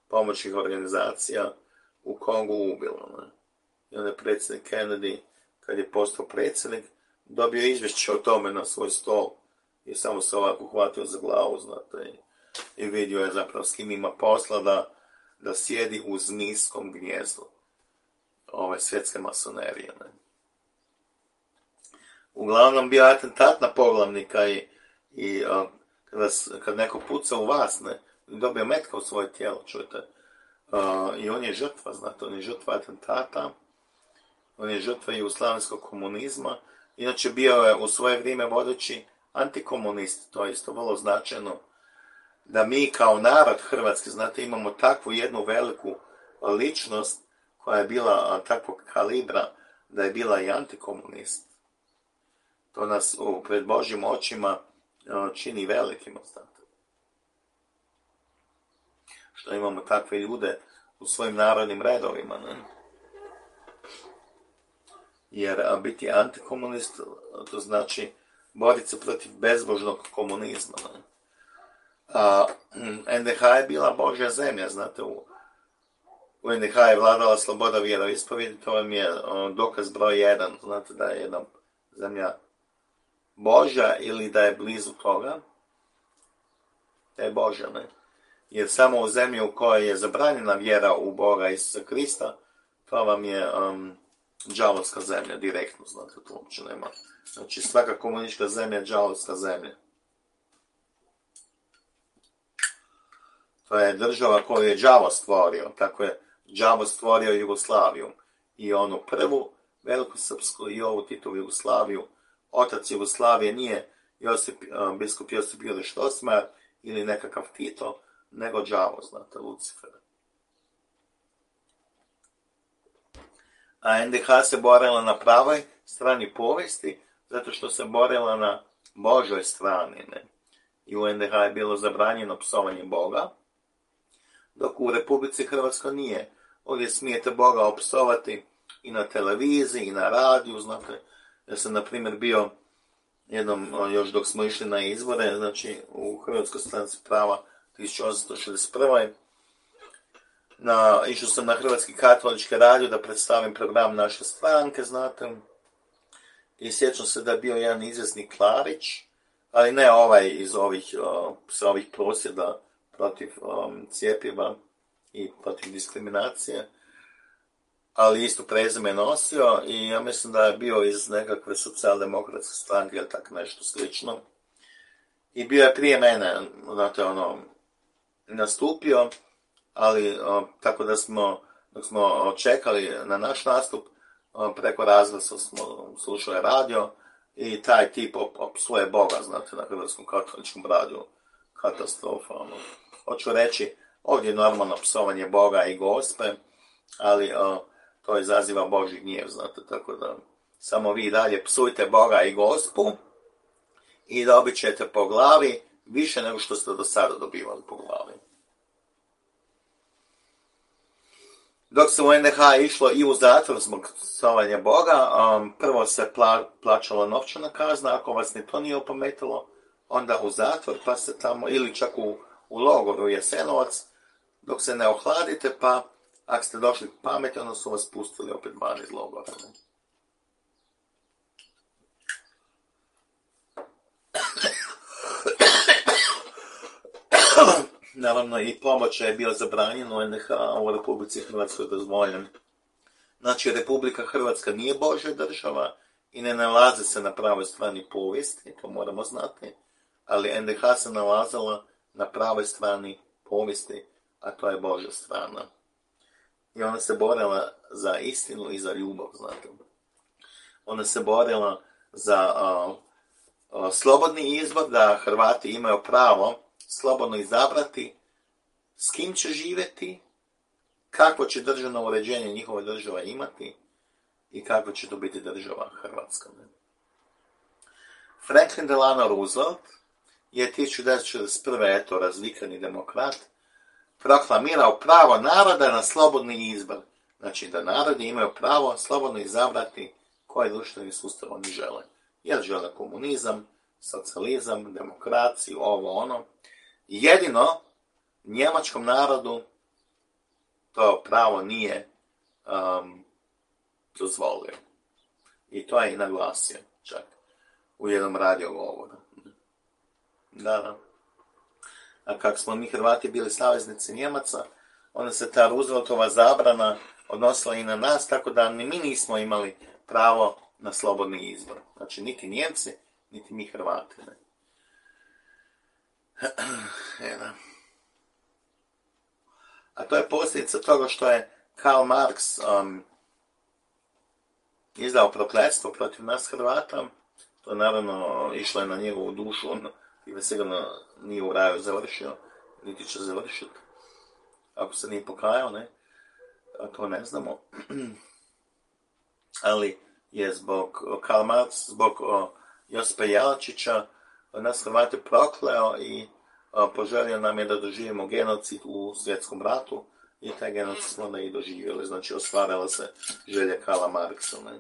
pomoćnih organizacija u Kongu ubilo. I onda je predsjednik Kennedy, kad je postao predsjednik, dobio izvješće o tome na svoj stol i samo se ovako uhvatio za glavu, znate, i, i vidio je zapravo s kim ima posla da, da sjedi u zmijskom gnjezdu ove svjetske masonerije. Ne uglavnom bio atentat na poglavnika i, i uh, kad, vas, kad neko puca u vas, ne, dobije metka u svoje tijelo, čujete. Uh, I on je žrtva, znate, on je žrtva atentata, on je žrtva jugoslavenskog komunizma, inače bio je u svoje vrijeme vodeći antikomunist, to je isto vrlo značajno, da mi kao narod hrvatski, znate, imamo takvu jednu veliku ličnost koja je bila takvog kalibra, da je bila i antikomunist to nas u, pred Božim očima čini velikim ostatom. Što imamo takve ljude u svojim narodnim redovima, ne? Jer biti antikomunist, to znači boriti se protiv bezbožnog komunizma, ne? A, NDH je bila Božja zemlja, znate, u, u NDH je vladala sloboda vjeroispovjedi, to vam je dokaz broj jedan, znate da je jedna zemlja Božja ili da je blizu toga, da je Božja, ne? Jer samo u zemlji u kojoj je zabranjena vjera u Boga Isusa Krista, to vam je um, zemlja, direktno, znate, to uopće nema. Znači, svaka komunistička zemlja je džavolska zemlja. To je država koju je džavo stvorio, tako je džavo stvorio Jugoslaviju. I onu prvu Velikosrpsku i ovu Titovu Jugoslaviju. Otac Jugoslavije nije Josip, biskup Josip Juriš Osmar ili nekakav Tito, nego đavo, znate, Lucifer. A NDH se borila na pravoj strani povijesti, zato što se borila na Božoj strani. Ne? I u NDH je bilo zabranjeno psovanje Boga, dok u Republici Hrvatskoj nije. Ovdje smijete Boga opsovati i na televiziji, i na radiju, znate. Ja sam, na primjer, bio jednom, još dok smo išli na izbore, znači u Hrvatskoj stranci prava 1861. Na, išao sam na Hrvatski katolički radio da predstavim program naše stranke, znate. I sjećam se da je bio jedan izvjesni Klarić, ali ne ovaj iz ovih, sa ovih prosjeda protiv um, cijepiva i protiv diskriminacije, ali isto prezime nosio i ja mislim da je bio iz nekakve socijaldemokratske stranke ili tako nešto slično. I bio je prije mene, znate, ono, nastupio, ali tako da smo, dok smo čekali na naš nastup, preko razglasa smo slušali radio i taj tip op, op svoje Boga, znate, na hrvatskom katoličkom radiju, katastrofa. Ono. Hoću reći, ovdje je normalno psovanje Boga i Gospe, ali to izaziva Boži gnjev, znate, tako da samo vi dalje psujte Boga i Gospu i dobit ćete po glavi više nego što ste do sada dobivali po glavi. Dok se u NDH išlo i u zatvor zbog psovanja Boga, um, prvo se pla, plaćala novčana kazna, ako vas ni to nije opometilo, onda u zatvor, pa se tamo, ili čak u, u logoru Jesenovac, dok se ne ohladite, pa ako ste došli pameti, onda su vas pustili opet van iz logora. Naravno i pomoć je bio zabranjeno u NDH, u Republici Hrvatskoj dozvoljen. Znači, Republika Hrvatska nije Božja država i ne nalazi se na pravoj strani povijesti, to moramo znati, ali NDH se nalazila na pravoj strani povijesti, a to je Božja strana. I ona se borila za istinu i za ljubav, znate. Ona se borila za slobodni izbor, da Hrvati imaju pravo slobodno izabrati s kim će živjeti, kakvo će državno uređenje njihova država imati i kakva će to biti država Hrvatska. Franklin Delano Roosevelt je 1941. eto razvikani demokrat proklamirao pravo naroda na slobodni izbor. Znači da narodi imaju pravo slobodno izabrati koji društveni sustav oni žele. Jer žele komunizam, socijalizam, demokraciju, ovo ono. Jedino njemačkom narodu to pravo nije um, dozvolio. I to je i naglasio čak u jednom radio govoru. Da, da. A kako smo mi Hrvati bili saveznici Njemaca, onda se ta Rooseveltova zabrana odnosila i na nas, tako da ni mi nismo imali pravo na slobodni izbor. Znači, niti Njemci, niti mi Hrvati. Ne. <clears throat> A to je posljedica toga što je Karl Marx um, izdao prokletstvo protiv nas Hrvata. To je naravno išlo je na njegovu dušu, on i sigurno nije u raju završio, niti će završiti. Ako se nije pokajao, ne? A to ne znamo. <clears throat> Ali je zbog Karl Marx, zbog Josipa Jelačića, nas Hrvate prokleo i poželio nam je da doživimo genocid u svjetskom ratu i taj genocid smo onda i doživjeli. Znači, ostvarila se želja Karla Marksa. Ne?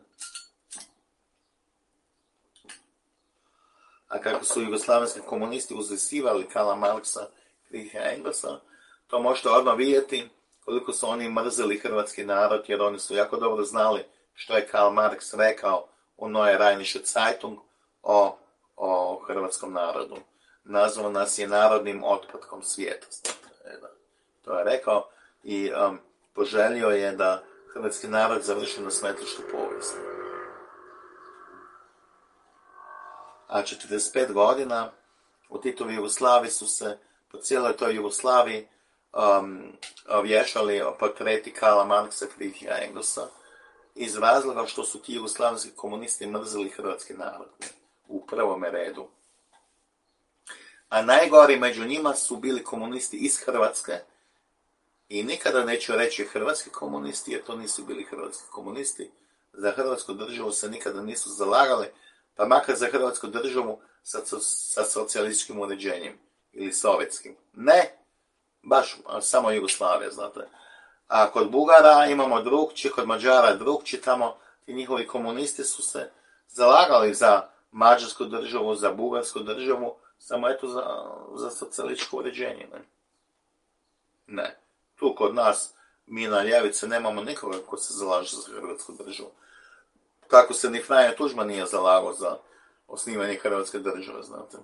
A kako su jugoslavenski komunisti uzvisivali Karla Marksa i Englesa, to možete odmah vidjeti koliko su oni mrzili hrvatski narod, jer oni su jako dobro znali što je Karl Marx rekao u Neue Rheinische Zeitung o, o hrvatskom narodu nazvao nas je narodnim otpadkom svijeta. To je rekao i um, poželio je da hrvatski narod završi na smetlištu povijesti. A 45 godina u Titovi Jugoslavi su se po cijeloj toj Jugoslaviji um, vješali portreti Karla Marksa, Friedricha Engelsa iz razloga što su ti jugoslavski komunisti mrzili hrvatski narod u prvome redu. A najgori među njima su bili komunisti iz Hrvatske i nikada neću reći hrvatski komunisti, jer to nisu bili hrvatski komunisti. Za hrvatsku državu se nikada nisu zalagali, pa makar za hrvatsku državu sa, sa socijalističkim uređenjem ili sovjetskim. Ne, baš samo Jugoslavija, znate. A kod Bugara imamo drugčije, kod Mađara drugčije, tamo ti njihovi komunisti su se zalagali za mađarsku državu, za bugarsku državu, samo eto za, za socijalističko uređenje. Ne? ne. Tu kod nas, mi na ljevice nemamo nikoga ko se zalaže za hrvatsku državu. Tako se ni Franja Tužman nije zalagao za osnivanje hrvatske države, znate.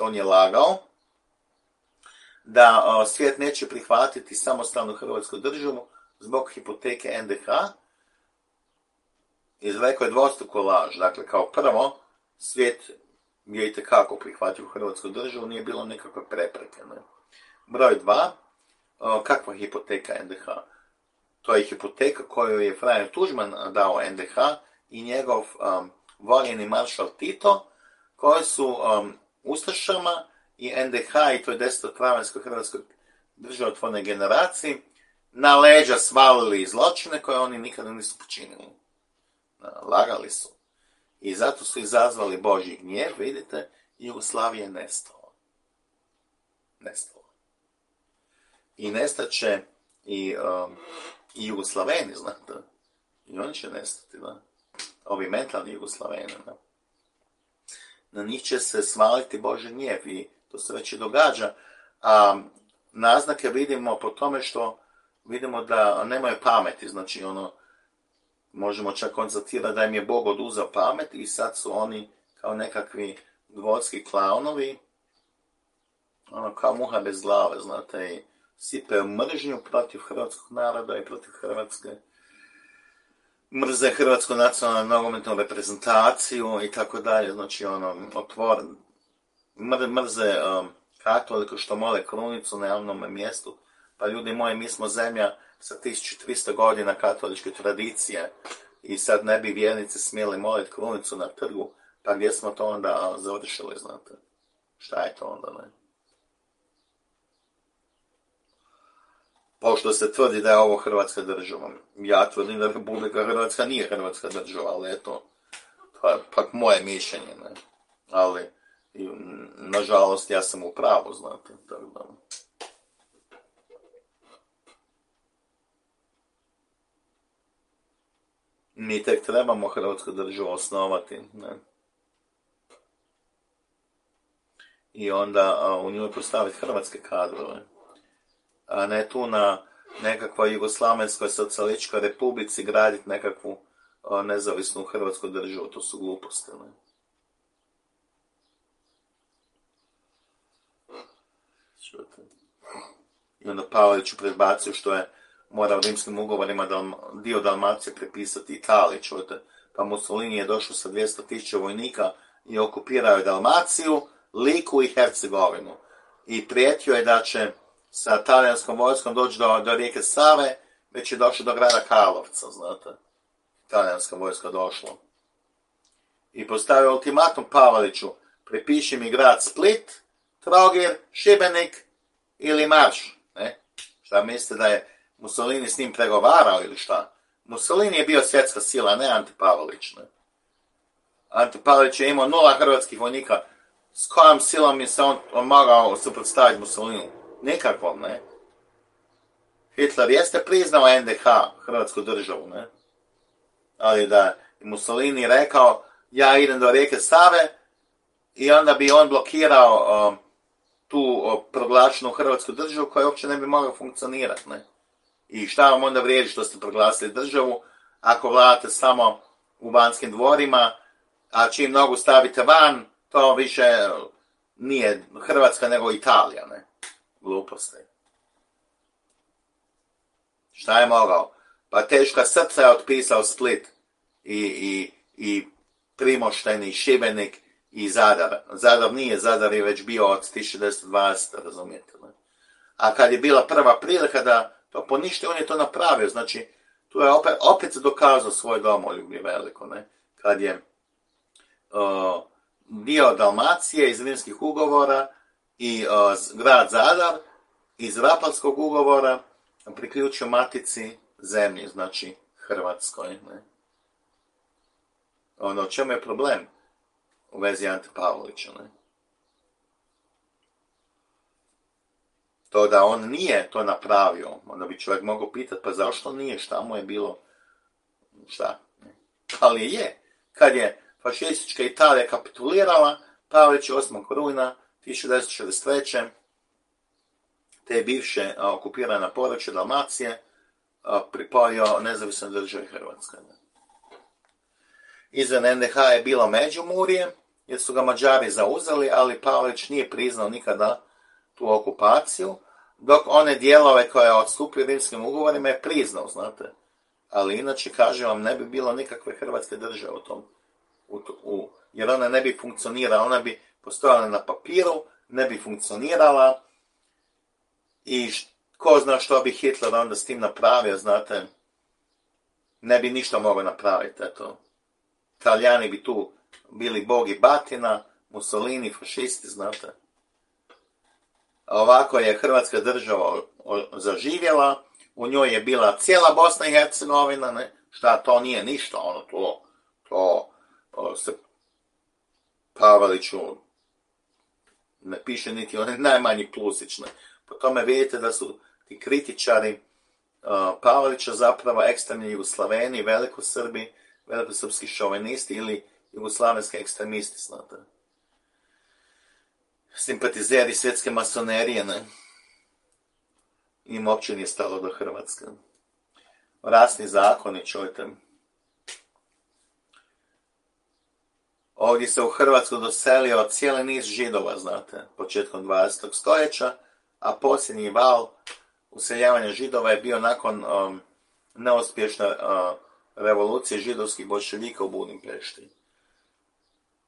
On je lagao da svijet neće prihvatiti samostalnu hrvatsku državu zbog hipoteke NDH. Izrekao je dvostruko laž. Dakle, kao prvo, svijet je kako prihvatio hrvatsku državu, nije bilo nikakve prepreke. Ne? Broj dva, kakva hipoteka NDH? To je hipoteka koju je Franjo Tužman dao NDH i njegov um, voljeni maršal Tito, koji su um, Ustašama i NDH i to je desetotravanskoj hrvatskoj državotvornoj generaciji na leđa svalili zločine koje oni nikada nisu počinili. Lagali su. I zato su izazvali Božji gnjev, vidite, Jugoslavije nestalo. Nestalo. I nestaće i, um, i Jugoslaveni, znate. I oni će nestati, da. Ovi mentalni Jugoslaveni, da. Na njih će se svaliti Božji gnjev i to se već i događa. A naznake vidimo po tome što vidimo da nemaju pameti, znači ono, možemo čak konstatirati da im je Bog oduzao pamet i sad su oni kao nekakvi dvorski klaunovi, ono kao muha bez glave, znate, i sipe mržnju protiv hrvatskog naroda i protiv Hrvatske. Mrze hrvatsku nacionalnu nogometnu reprezentaciju i tako dalje, znači ono, otvoren, mrze um, katoliku što mole krunicu na javnom mjestu. Pa ljudi moji, mi smo zemlja sa 1300 godina katoličke tradicije i sad ne bi vjernici smjeli moliti krunicu na trgu, pa gdje smo to onda završili, znate? Šta je to onda, ne? Pošto se tvrdi da je ovo Hrvatska država. Ja tvrdim da Republika Hrvatska nije Hrvatska država, ali eto, to je pak moje mišljenje, ne? Ali, nažalost, ja sam u pravu, znate, tako da... Mi tek trebamo Hrvatsku državu osnovati, ne? I onda u njoj postaviti hrvatske kadrove. A ne tu na nekakvoj Jugoslavenskoj socijalističkoj republici graditi nekakvu nezavisnu hrvatsku državu. To su gluposti, ne? I onda Paveliću predbacio što je morao rimskim ugovorima dio Dalmacije prepisati Italiji, čujete. Pa Mussolini je došao sa 200.000 vojnika i okupirao je Dalmaciju, Liku i Hercegovinu. I prijetio je da će sa talijanskom vojskom doći do, do rijeke Save, već je došao do grada Karlovca, znate. Talijanska vojska došla. I postavio ultimatum Paveliću, prepiši mi grad Split, Trogir, Šibenik ili Marš. Ne? Šta mislite da je Mussolini s njim pregovarao ili šta? Mussolini je bio svjetska sila, ne Ante Pavelić. Ne? Ante Pavelić je imao nula hrvatskih vojnika. S kojom silom je se on, on mogao suprotstaviti Mussolini? Nikakvom, ne? Hitler jeste priznao NDH, Hrvatsku državu, ne? Ali da Mussolini rekao, ja idem do rijeke Save i onda bi on blokirao tu proglašenu Hrvatsku državu koja uopće ne bi mogla funkcionirati, ne? I šta vam onda vrijedi što ste proglasili državu ako vladate samo u vanskim dvorima, a čim nogu stavite van, to više nije Hrvatska nego Italija, ne? Gluposti. Šta je mogao? Pa teška srca je otpisao Split i, i, i Primošten i Šibenik i Zadar. Zadar nije, Zadar je već bio od 1920, razumijete. Ne? A kad je bila prva prilika da to ponište, on je to napravio. Znači, tu je opet, opet dokazao svoj domoljublje veliko, ne? Kad je uh, dio Dalmacije iz rimskih ugovora i uh, grad Zadar iz Rapalskog ugovora priključio matici zemlji, znači Hrvatskoj. Ne? Ono, čemu je problem u vezi Ante Pavlovića? Ne? To da on nije to napravio, onda bi čovjek mogao pitati, pa zašto nije, šta mu je bilo, šta? Ali je, kad je fašistička Italija kapitulirala, Pavlić 8. rujna 1963. te bivše okupirana područje Dalmacije pripojio nezavisnoj državi Hrvatske. Izvan NDH je bilo Međumurje, jer su ga Mađari zauzeli, ali Pavlić nije priznao nikada tu okupaciju, dok one dijelove koje je odstupio rimskim ugovorima je priznao, znate. Ali inače, kažem vam, ne bi bilo nikakve hrvatske države u tom. U, u, jer ona ne bi funkcionirala, ona bi postojala na papiru, ne bi funkcionirala i ko zna što bi Hitler onda s tim napravio, znate, ne bi ništa mogao napraviti, eto. Italijani bi tu bili bogi batina, Mussolini, fašisti, znate. Ovako je Hrvatska država zaživjela, u njoj je bila cijela Bosna i Hercegovina, ne? šta to nije ništa, ono to, to se ne piše niti onaj najmanji plusične. Po tome vidite da su ti kritičari uh, Pavelića zapravo ekstremni Jugoslaveni, veliko Srbi, veliko srpski šovenisti ili jugoslavenski ekstremisti, znate simpatizeri svjetske masonerije, ne? Im uopće nije stalo do Hrvatske. Rasni zakoni, čujte. Ovdje se u Hrvatsku doselio cijeli niz židova, znate, početkom 20. stoljeća, a posljednji val useljavanja židova je bio nakon um, neuspješne uh, revolucije židovskih bolševika u Budimpešti.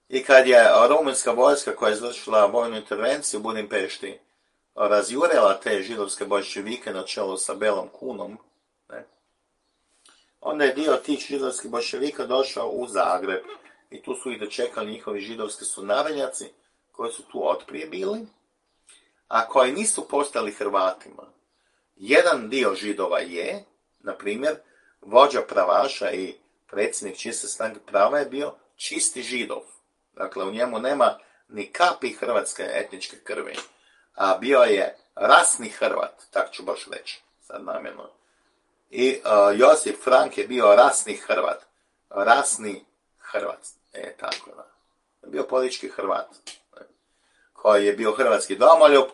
I kad je rumunjska vojska koja je izvršila vojnu intervenciju u Budimpešti razjurela te židovske bolševike na čelu sa Belom Kunom, ne, onda je dio tih židovskih bolševika došao u Zagreb i tu su ih dočekali njihovi židovski sunarodnjaci koji su tu otprije bili, a koji nisu postali Hrvatima. Jedan dio židova je, na primjer, vođa pravaša i predsjednik čiste snage prava je bio čisti židov. Dakle, u njemu nema ni kapi hrvatske etničke krvi. A bio je rasni Hrvat, tak ću baš reći, sad namjerno. I uh, Josip Frank je bio rasni Hrvat. Rasni Hrvat. E, tako da. Bio politički Hrvat. Koji je bio hrvatski domoljub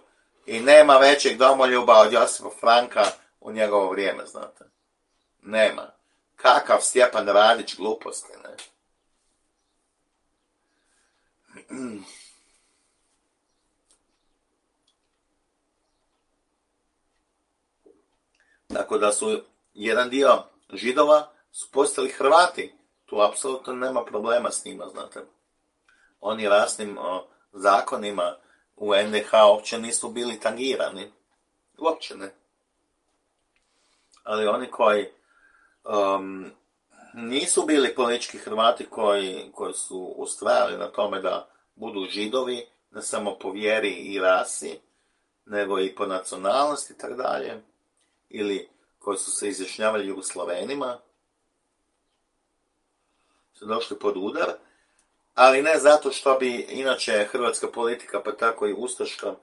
i nema većeg domoljuba od Josipa Franka u njegovo vrijeme, znate. Nema. Kakav Stjepan Radić gluposti, ne? Tako da su jedan dio židova su postali Hrvati. Tu apsolutno nema problema s njima, znate. Oni rasnim o, zakonima u NDH uopće nisu bili tangirani. Uopće ne. Ali oni koji um, nisu bili politički Hrvati koji, koji su ustrajali na tome da budu židovi, ne samo po vjeri i rasi, nego i po nacionalnosti i tako dalje, ili koji su se izjašnjavali Jugoslavenima, došli pod udar, ali ne zato što bi inače hrvatska politika, pa tako i ustaška,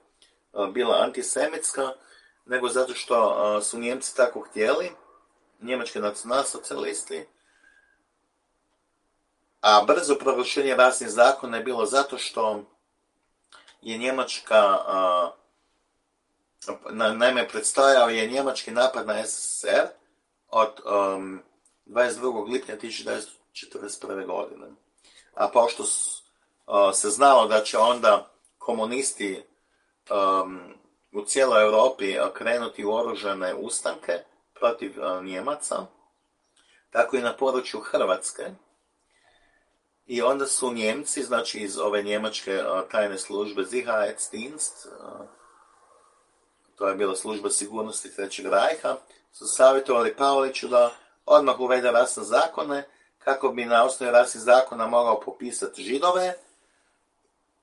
bila antisemitska, nego zato što su Njemci tako htjeli, njemački nacionalsocialisti, a brzo proglašenje rasnih zakona je bilo zato što je Njemačka, naime predstavljao je njemački napad na SSR od um, 22. lipnja 1941. godine. A pošto se znalo da će onda komunisti um, u cijeloj Europi krenuti u oružane ustanke protiv Njemaca, tako i na području Hrvatske, i onda su Njemci, znači iz ove njemačke tajne službe Sicherheitsdienst, to je bila služba sigurnosti Trećeg rajha, su savjetovali Pavliću da odmah uvede rasne zakone, kako bi na osnovi rasnih zakona mogao popisati židove,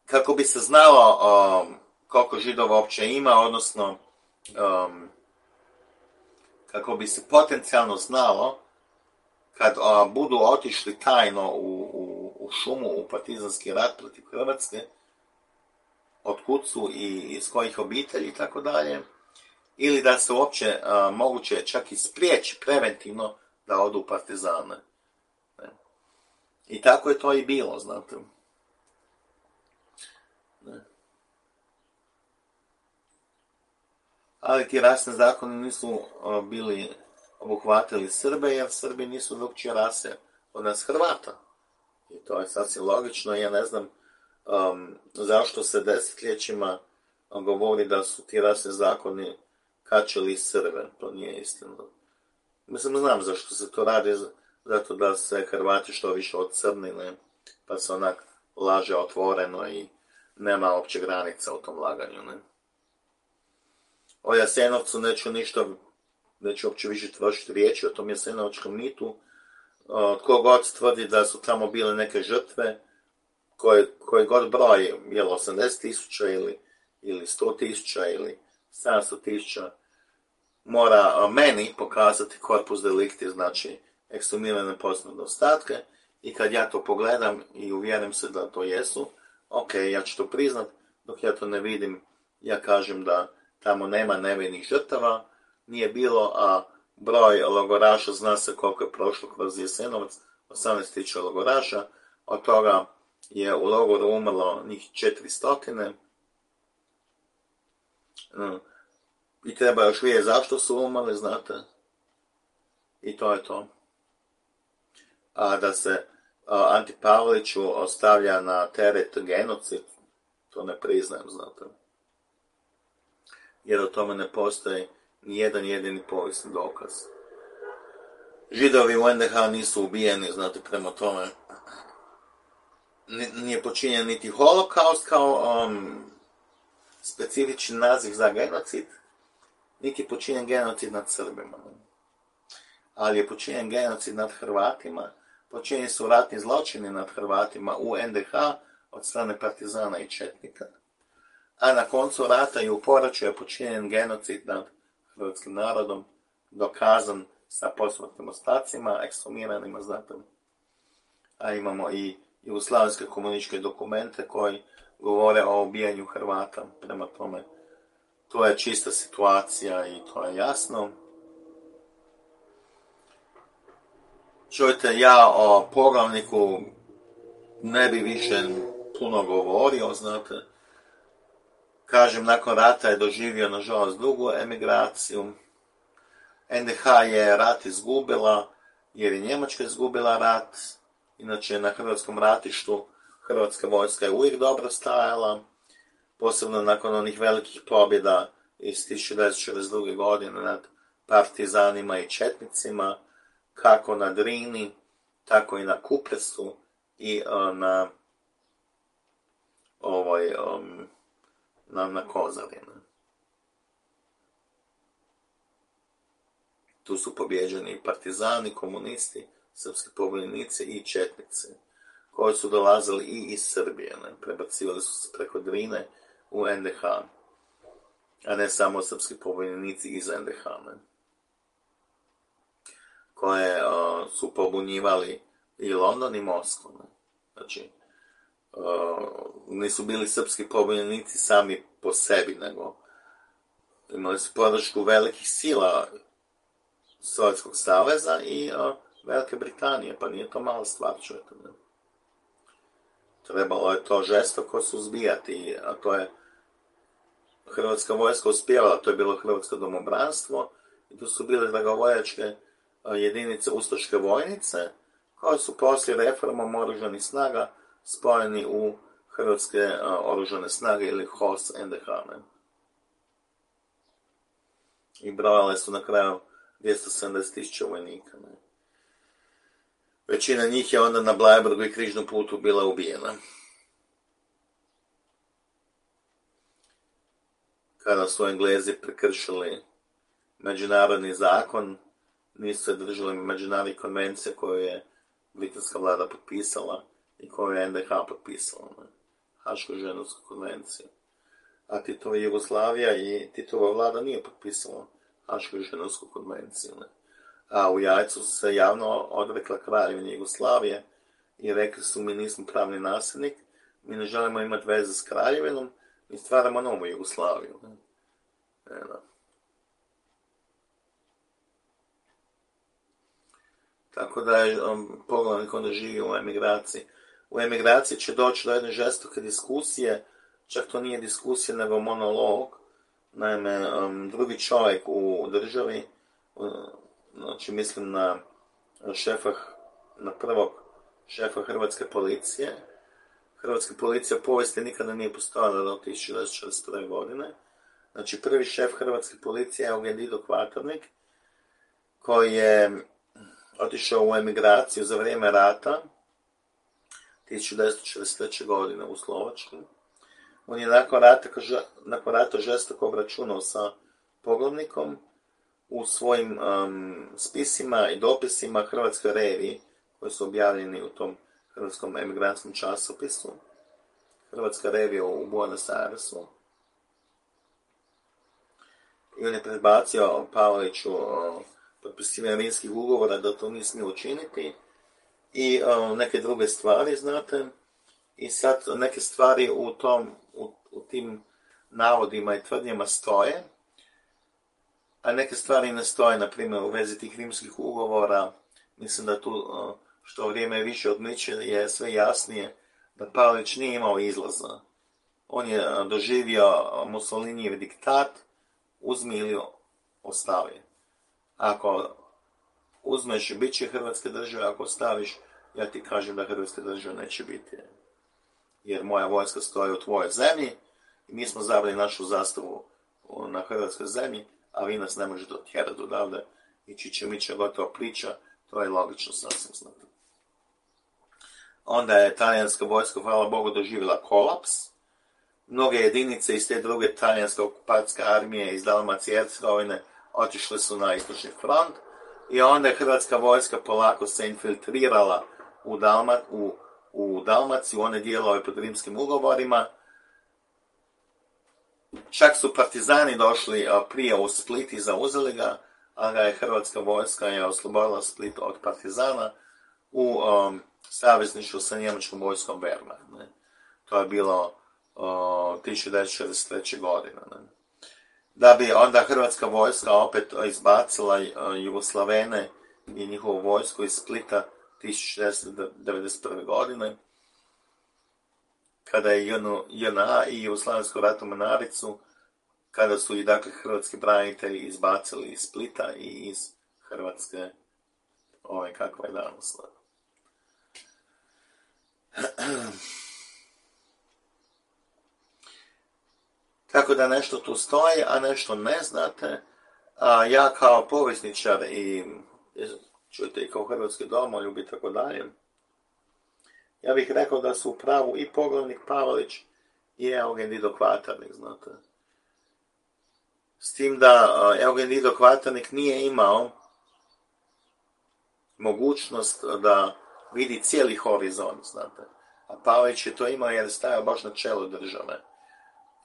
kako bi se znalo um, koliko židova uopće ima, odnosno um, kako bi se potencijalno znalo kad budu otišli tajno u, u, u, šumu, u partizanski rat protiv Hrvatske, od kucu i iz kojih obitelji i tako dalje, ili da se uopće moguće čak i spriječi preventivno da odu u partizane. I tako je to i bilo, znate. Ali ti rasni zakoni nisu bili obuhvatili Srbe, jer Srbi nisu drugčije rase od nas Hrvata. I to je sasvim logično. Ja ne znam zašto se desetljećima govori da su ti rasni zakoni kačili Srbe. To nije istina. Mislim, znam zašto se to radi, zato da se Hrvati što više ocrnili, pa se onak laže otvoreno i nema opće granica u tom laganju. Ne? O Jasenovcu neću ništa neću uopće više trošiti riječi o tom jesenovačkom mitu, tko god tvrdi da su tamo bile neke žrtve, koje, koje god broj, je 80 tisuća ili, ili 100 tisuća ili 700 tisuća, mora meni pokazati korpus delikti, znači eksumirane poslovne ostatke, i kad ja to pogledam i uvjerim se da to jesu, ok, ja ću to priznat, dok ja to ne vidim, ja kažem da tamo nema nevinih žrtava, nije bilo, a broj logoraša zna se koliko je prošlo kroz Jesenovac, 18.000 logoraša, od toga je u logoru umrlo njih 400. I treba još vidjeti zašto su umrli, znate. I to je to. A da se Anti Pavliću ostavlja na teret genocid, to ne priznajem, znate. Jer o tome ne postoji nijedan jedini povijesni dokaz. Židovi u NDH nisu ubijeni, znate, prema tome nije počinjen niti holokaust kao um, specifični naziv za genocid, niti počinjen genocid nad Srbima. Ali je počinjen genocid nad Hrvatima, počinjeni su ratni zločini nad Hrvatima u NDH od strane partizana i četnika, a na koncu rata i u poraću je počinjen genocid nad hrvatskim narodom, dokazan sa posmrtnim ostacima, ekshumiranima, znate. A imamo i jugoslavenske komunističke dokumente koji govore o ubijanju Hrvata. Prema tome, to je čista situacija i to je jasno. Čujte, ja o poglavniku ne bi više puno govorio, znate. Kažem, nakon rata je doživio, nažalost, drugu emigraciju. NDH je rat izgubila, jer je Njemačka izgubila rat. Inače, na hrvatskom ratištu hrvatska vojska je uvijek dobro stajala, posebno nakon onih velikih pobjeda iz 1942. godine nad partizanima i četnicima, kako na Drini, tako i na Kupresu i uh, na ovoj um, na, na Tu su pobjeđeni partizani, komunisti, srpski pobjednici i četnici, koji su dolazili i iz Srbije, ne? prebacivali su se preko Drine u NDH, a ne samo srpski pobjednici iz NDH, ne? Koje su pobunjivali i London i Moskvu. Ne? Znači, nisu bili srpski pobunjenici sami po sebi, nego imali su podršku velikih sila Sovjetskog saveza i Velike Britanije, pa nije to mala stvar, čujete. Ne? Trebalo je to žestoko suzbijati, a to je Hrvatska vojska uspjevala, to je bilo Hrvatsko domobranstvo, i tu su bile dragovoljačke jedinice Ustaške vojnice, koje su poslije reformom oružanih snaga spojeni u Hrvatske oružane snage ili HOS NDH. I brojale su na kraju 270.000 vojnika. Ne? Većina njih je onda na Blajburgu i Križnom putu bila ubijena. Kada su Englezi prekršili međunarodni zakon nisu se držali međunarodnih konvencija koju je britanska vlada potpisala i koju je NDH potpisala. Ne? Hašku ženovsku konvenciju. A Titova Jugoslavija i Titova vlada nije potpisala Hašku ženovsku konvenciju. Ne? A u Jajcu se javno odrekla kraljevine Jugoslavije i rekli su mi nismo pravni nasljednik, mi ne želimo imati veze s kraljevinom, mi stvaramo novu Jugoslaviju. Ne? E, Tako da je um, poglavnik onda živi u emigraciji. U emigraciji će doći do jedne žestoke diskusije, čak to nije diskusija nego monolog. Naime, um, drugi čovjek u državi, uh, znači mislim na šefa, na prvog šefa hrvatske policije. Hrvatska policija povijesti nikada nije postojala do 1941. godine. Znači prvi šef hrvatske policije je Eugen Dido Kvatornik, koji je otišao u emigraciju za vrijeme rata 1943. godine u Slovačku. On je nakon rata, nakon žestoko obračunao sa poglavnikom u svojim um, spisima i dopisima Hrvatske revije koji su objavljeni u tom hrvatskom emigrantskom časopisu. Hrvatska revija u Buenos Airesu. I on je predbacio Pavliću potpisivanje vinskih ugovora da to nije smio učiniti i uh, neke druge stvari, znate. I sad neke stvari u tom, u, tim navodima i tvrdnjama stoje, a neke stvari ne stoje, na primjer, u vezi tih rimskih ugovora. Mislim da tu, uh, što vrijeme više odmiče, je sve jasnije da Pavlić nije imao izlaza. On je doživio Mussolinijev diktat, uzmi ili ostavi. Ako uzmeš, bit će Hrvatske države, ako staviš, ja ti kažem da Hrvatske države neće biti. Jer moja vojska stoji u tvojoj zemlji i mi smo zabrali našu zastavu na Hrvatskoj zemlji, a vi nas ne možete otjerati odavde i miće gotovo priča, to je logično sasvim znati. Onda je talijanska vojska, hvala Bogu, doživjela kolaps. Mnoge jedinice iz te druge talijanske okupatske armije iz Dalmacije i Hercegovine otišli su na istočni front i onda je hrvatska vojska polako se infiltrirala u, Dalma, u, u Dalmaciju, one dijelove pod rimskim ugovorima. Čak su partizani došli prije u Split i zauzeli ga, a ga je hrvatska vojska je oslobodila Split od partizana u um, savezništvu sa njemačkom vojskom Wehrmacht. To je bilo uh, 1963. godine. Ne da bi onda hrvatska vojska opet izbacila e, Jugoslavene i njihovu vojsku iz Splita 1991. godine, kada je JNA i Jugoslavensku ratu Manaricu, kada su i dakle hrvatski branitelji izbacili iz Splita i iz Hrvatske, ovaj kakva je danas. Tako da nešto tu stoji, a nešto ne znate. A ja kao povjesničar i čujte i kao hrvatski domoljub i tako dalje, ja bih rekao da su u pravu i poglavnik Pavlić i Eugen Dido Kvatarnik, znate. S tim da Eugen Dido Kvatarnik nije imao mogućnost da vidi cijeli horizont, znate. A Pavlić je to imao jer je stajao baš na čelu države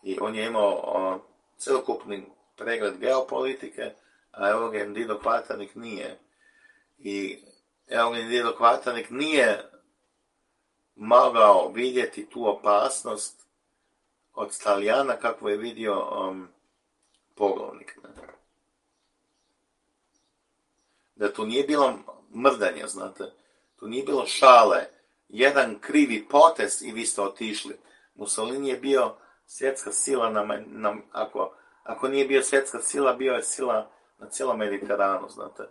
i on je imao celokupni pregled geopolitike, a Eugen Dido Kvartanik nije. I Eugen Dido Kvartanik nije mogao vidjeti tu opasnost od Stalijana kako je vidio um, poglavnik. Da tu nije bilo mrdanja, znate. Tu nije bilo šale. Jedan krivi potez i vi ste otišli. Mussolini je bio svjetska sila, na, na, ako, ako nije bio svjetska sila, bio je sila na cijelom Mediteranu, znate.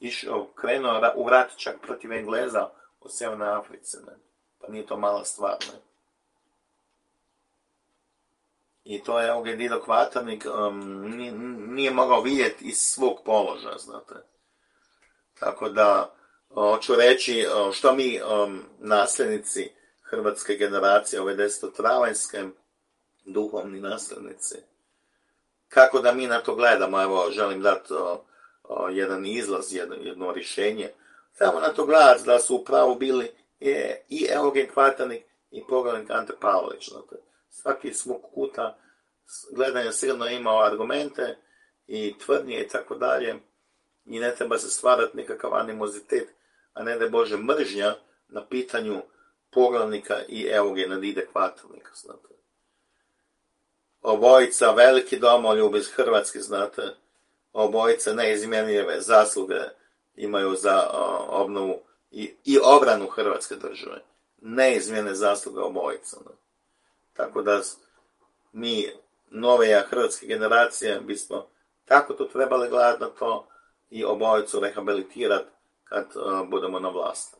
Išao, krenuo u rat čak protiv Engleza u Sjevernoj Africi, ne. Pa nije to mala stvar, ne. I to je Eugen Dido Kvatarnik um, nije, nije, mogao vidjeti iz svog položaja, znate. Tako da, hoću reći, što mi um, nasljednici hrvatske generacije, ove desetotravanjske, duhovni nastavnici. Kako da mi na to gledamo? Evo, želim dati jedan izlaz, jedno, jedno rješenje. Samo na to gledati da su upravo bili je, i Eugen Kvartanik i poglavnik Ante Pavlović. Znate. Svaki smuk kuta gledanja sigurno imao argumente i tvrdnje i tako dalje i ne treba se stvarati nekakav animozitet, a ne da Bože mržnja na pitanju poglavnika i Eugena Dide Kvartalnika, znate. Obojica veliki domoljub iz Hrvatske, znate, obojica neizmjenjive zasluge imaju za obnovu i, i obranu Hrvatske države. Neizmjene zasluge obojica. Tako da mi, nove hrvatske generacije, bismo tako to trebali gledati na to i obojicu rehabilitirati kad budemo na vlasti.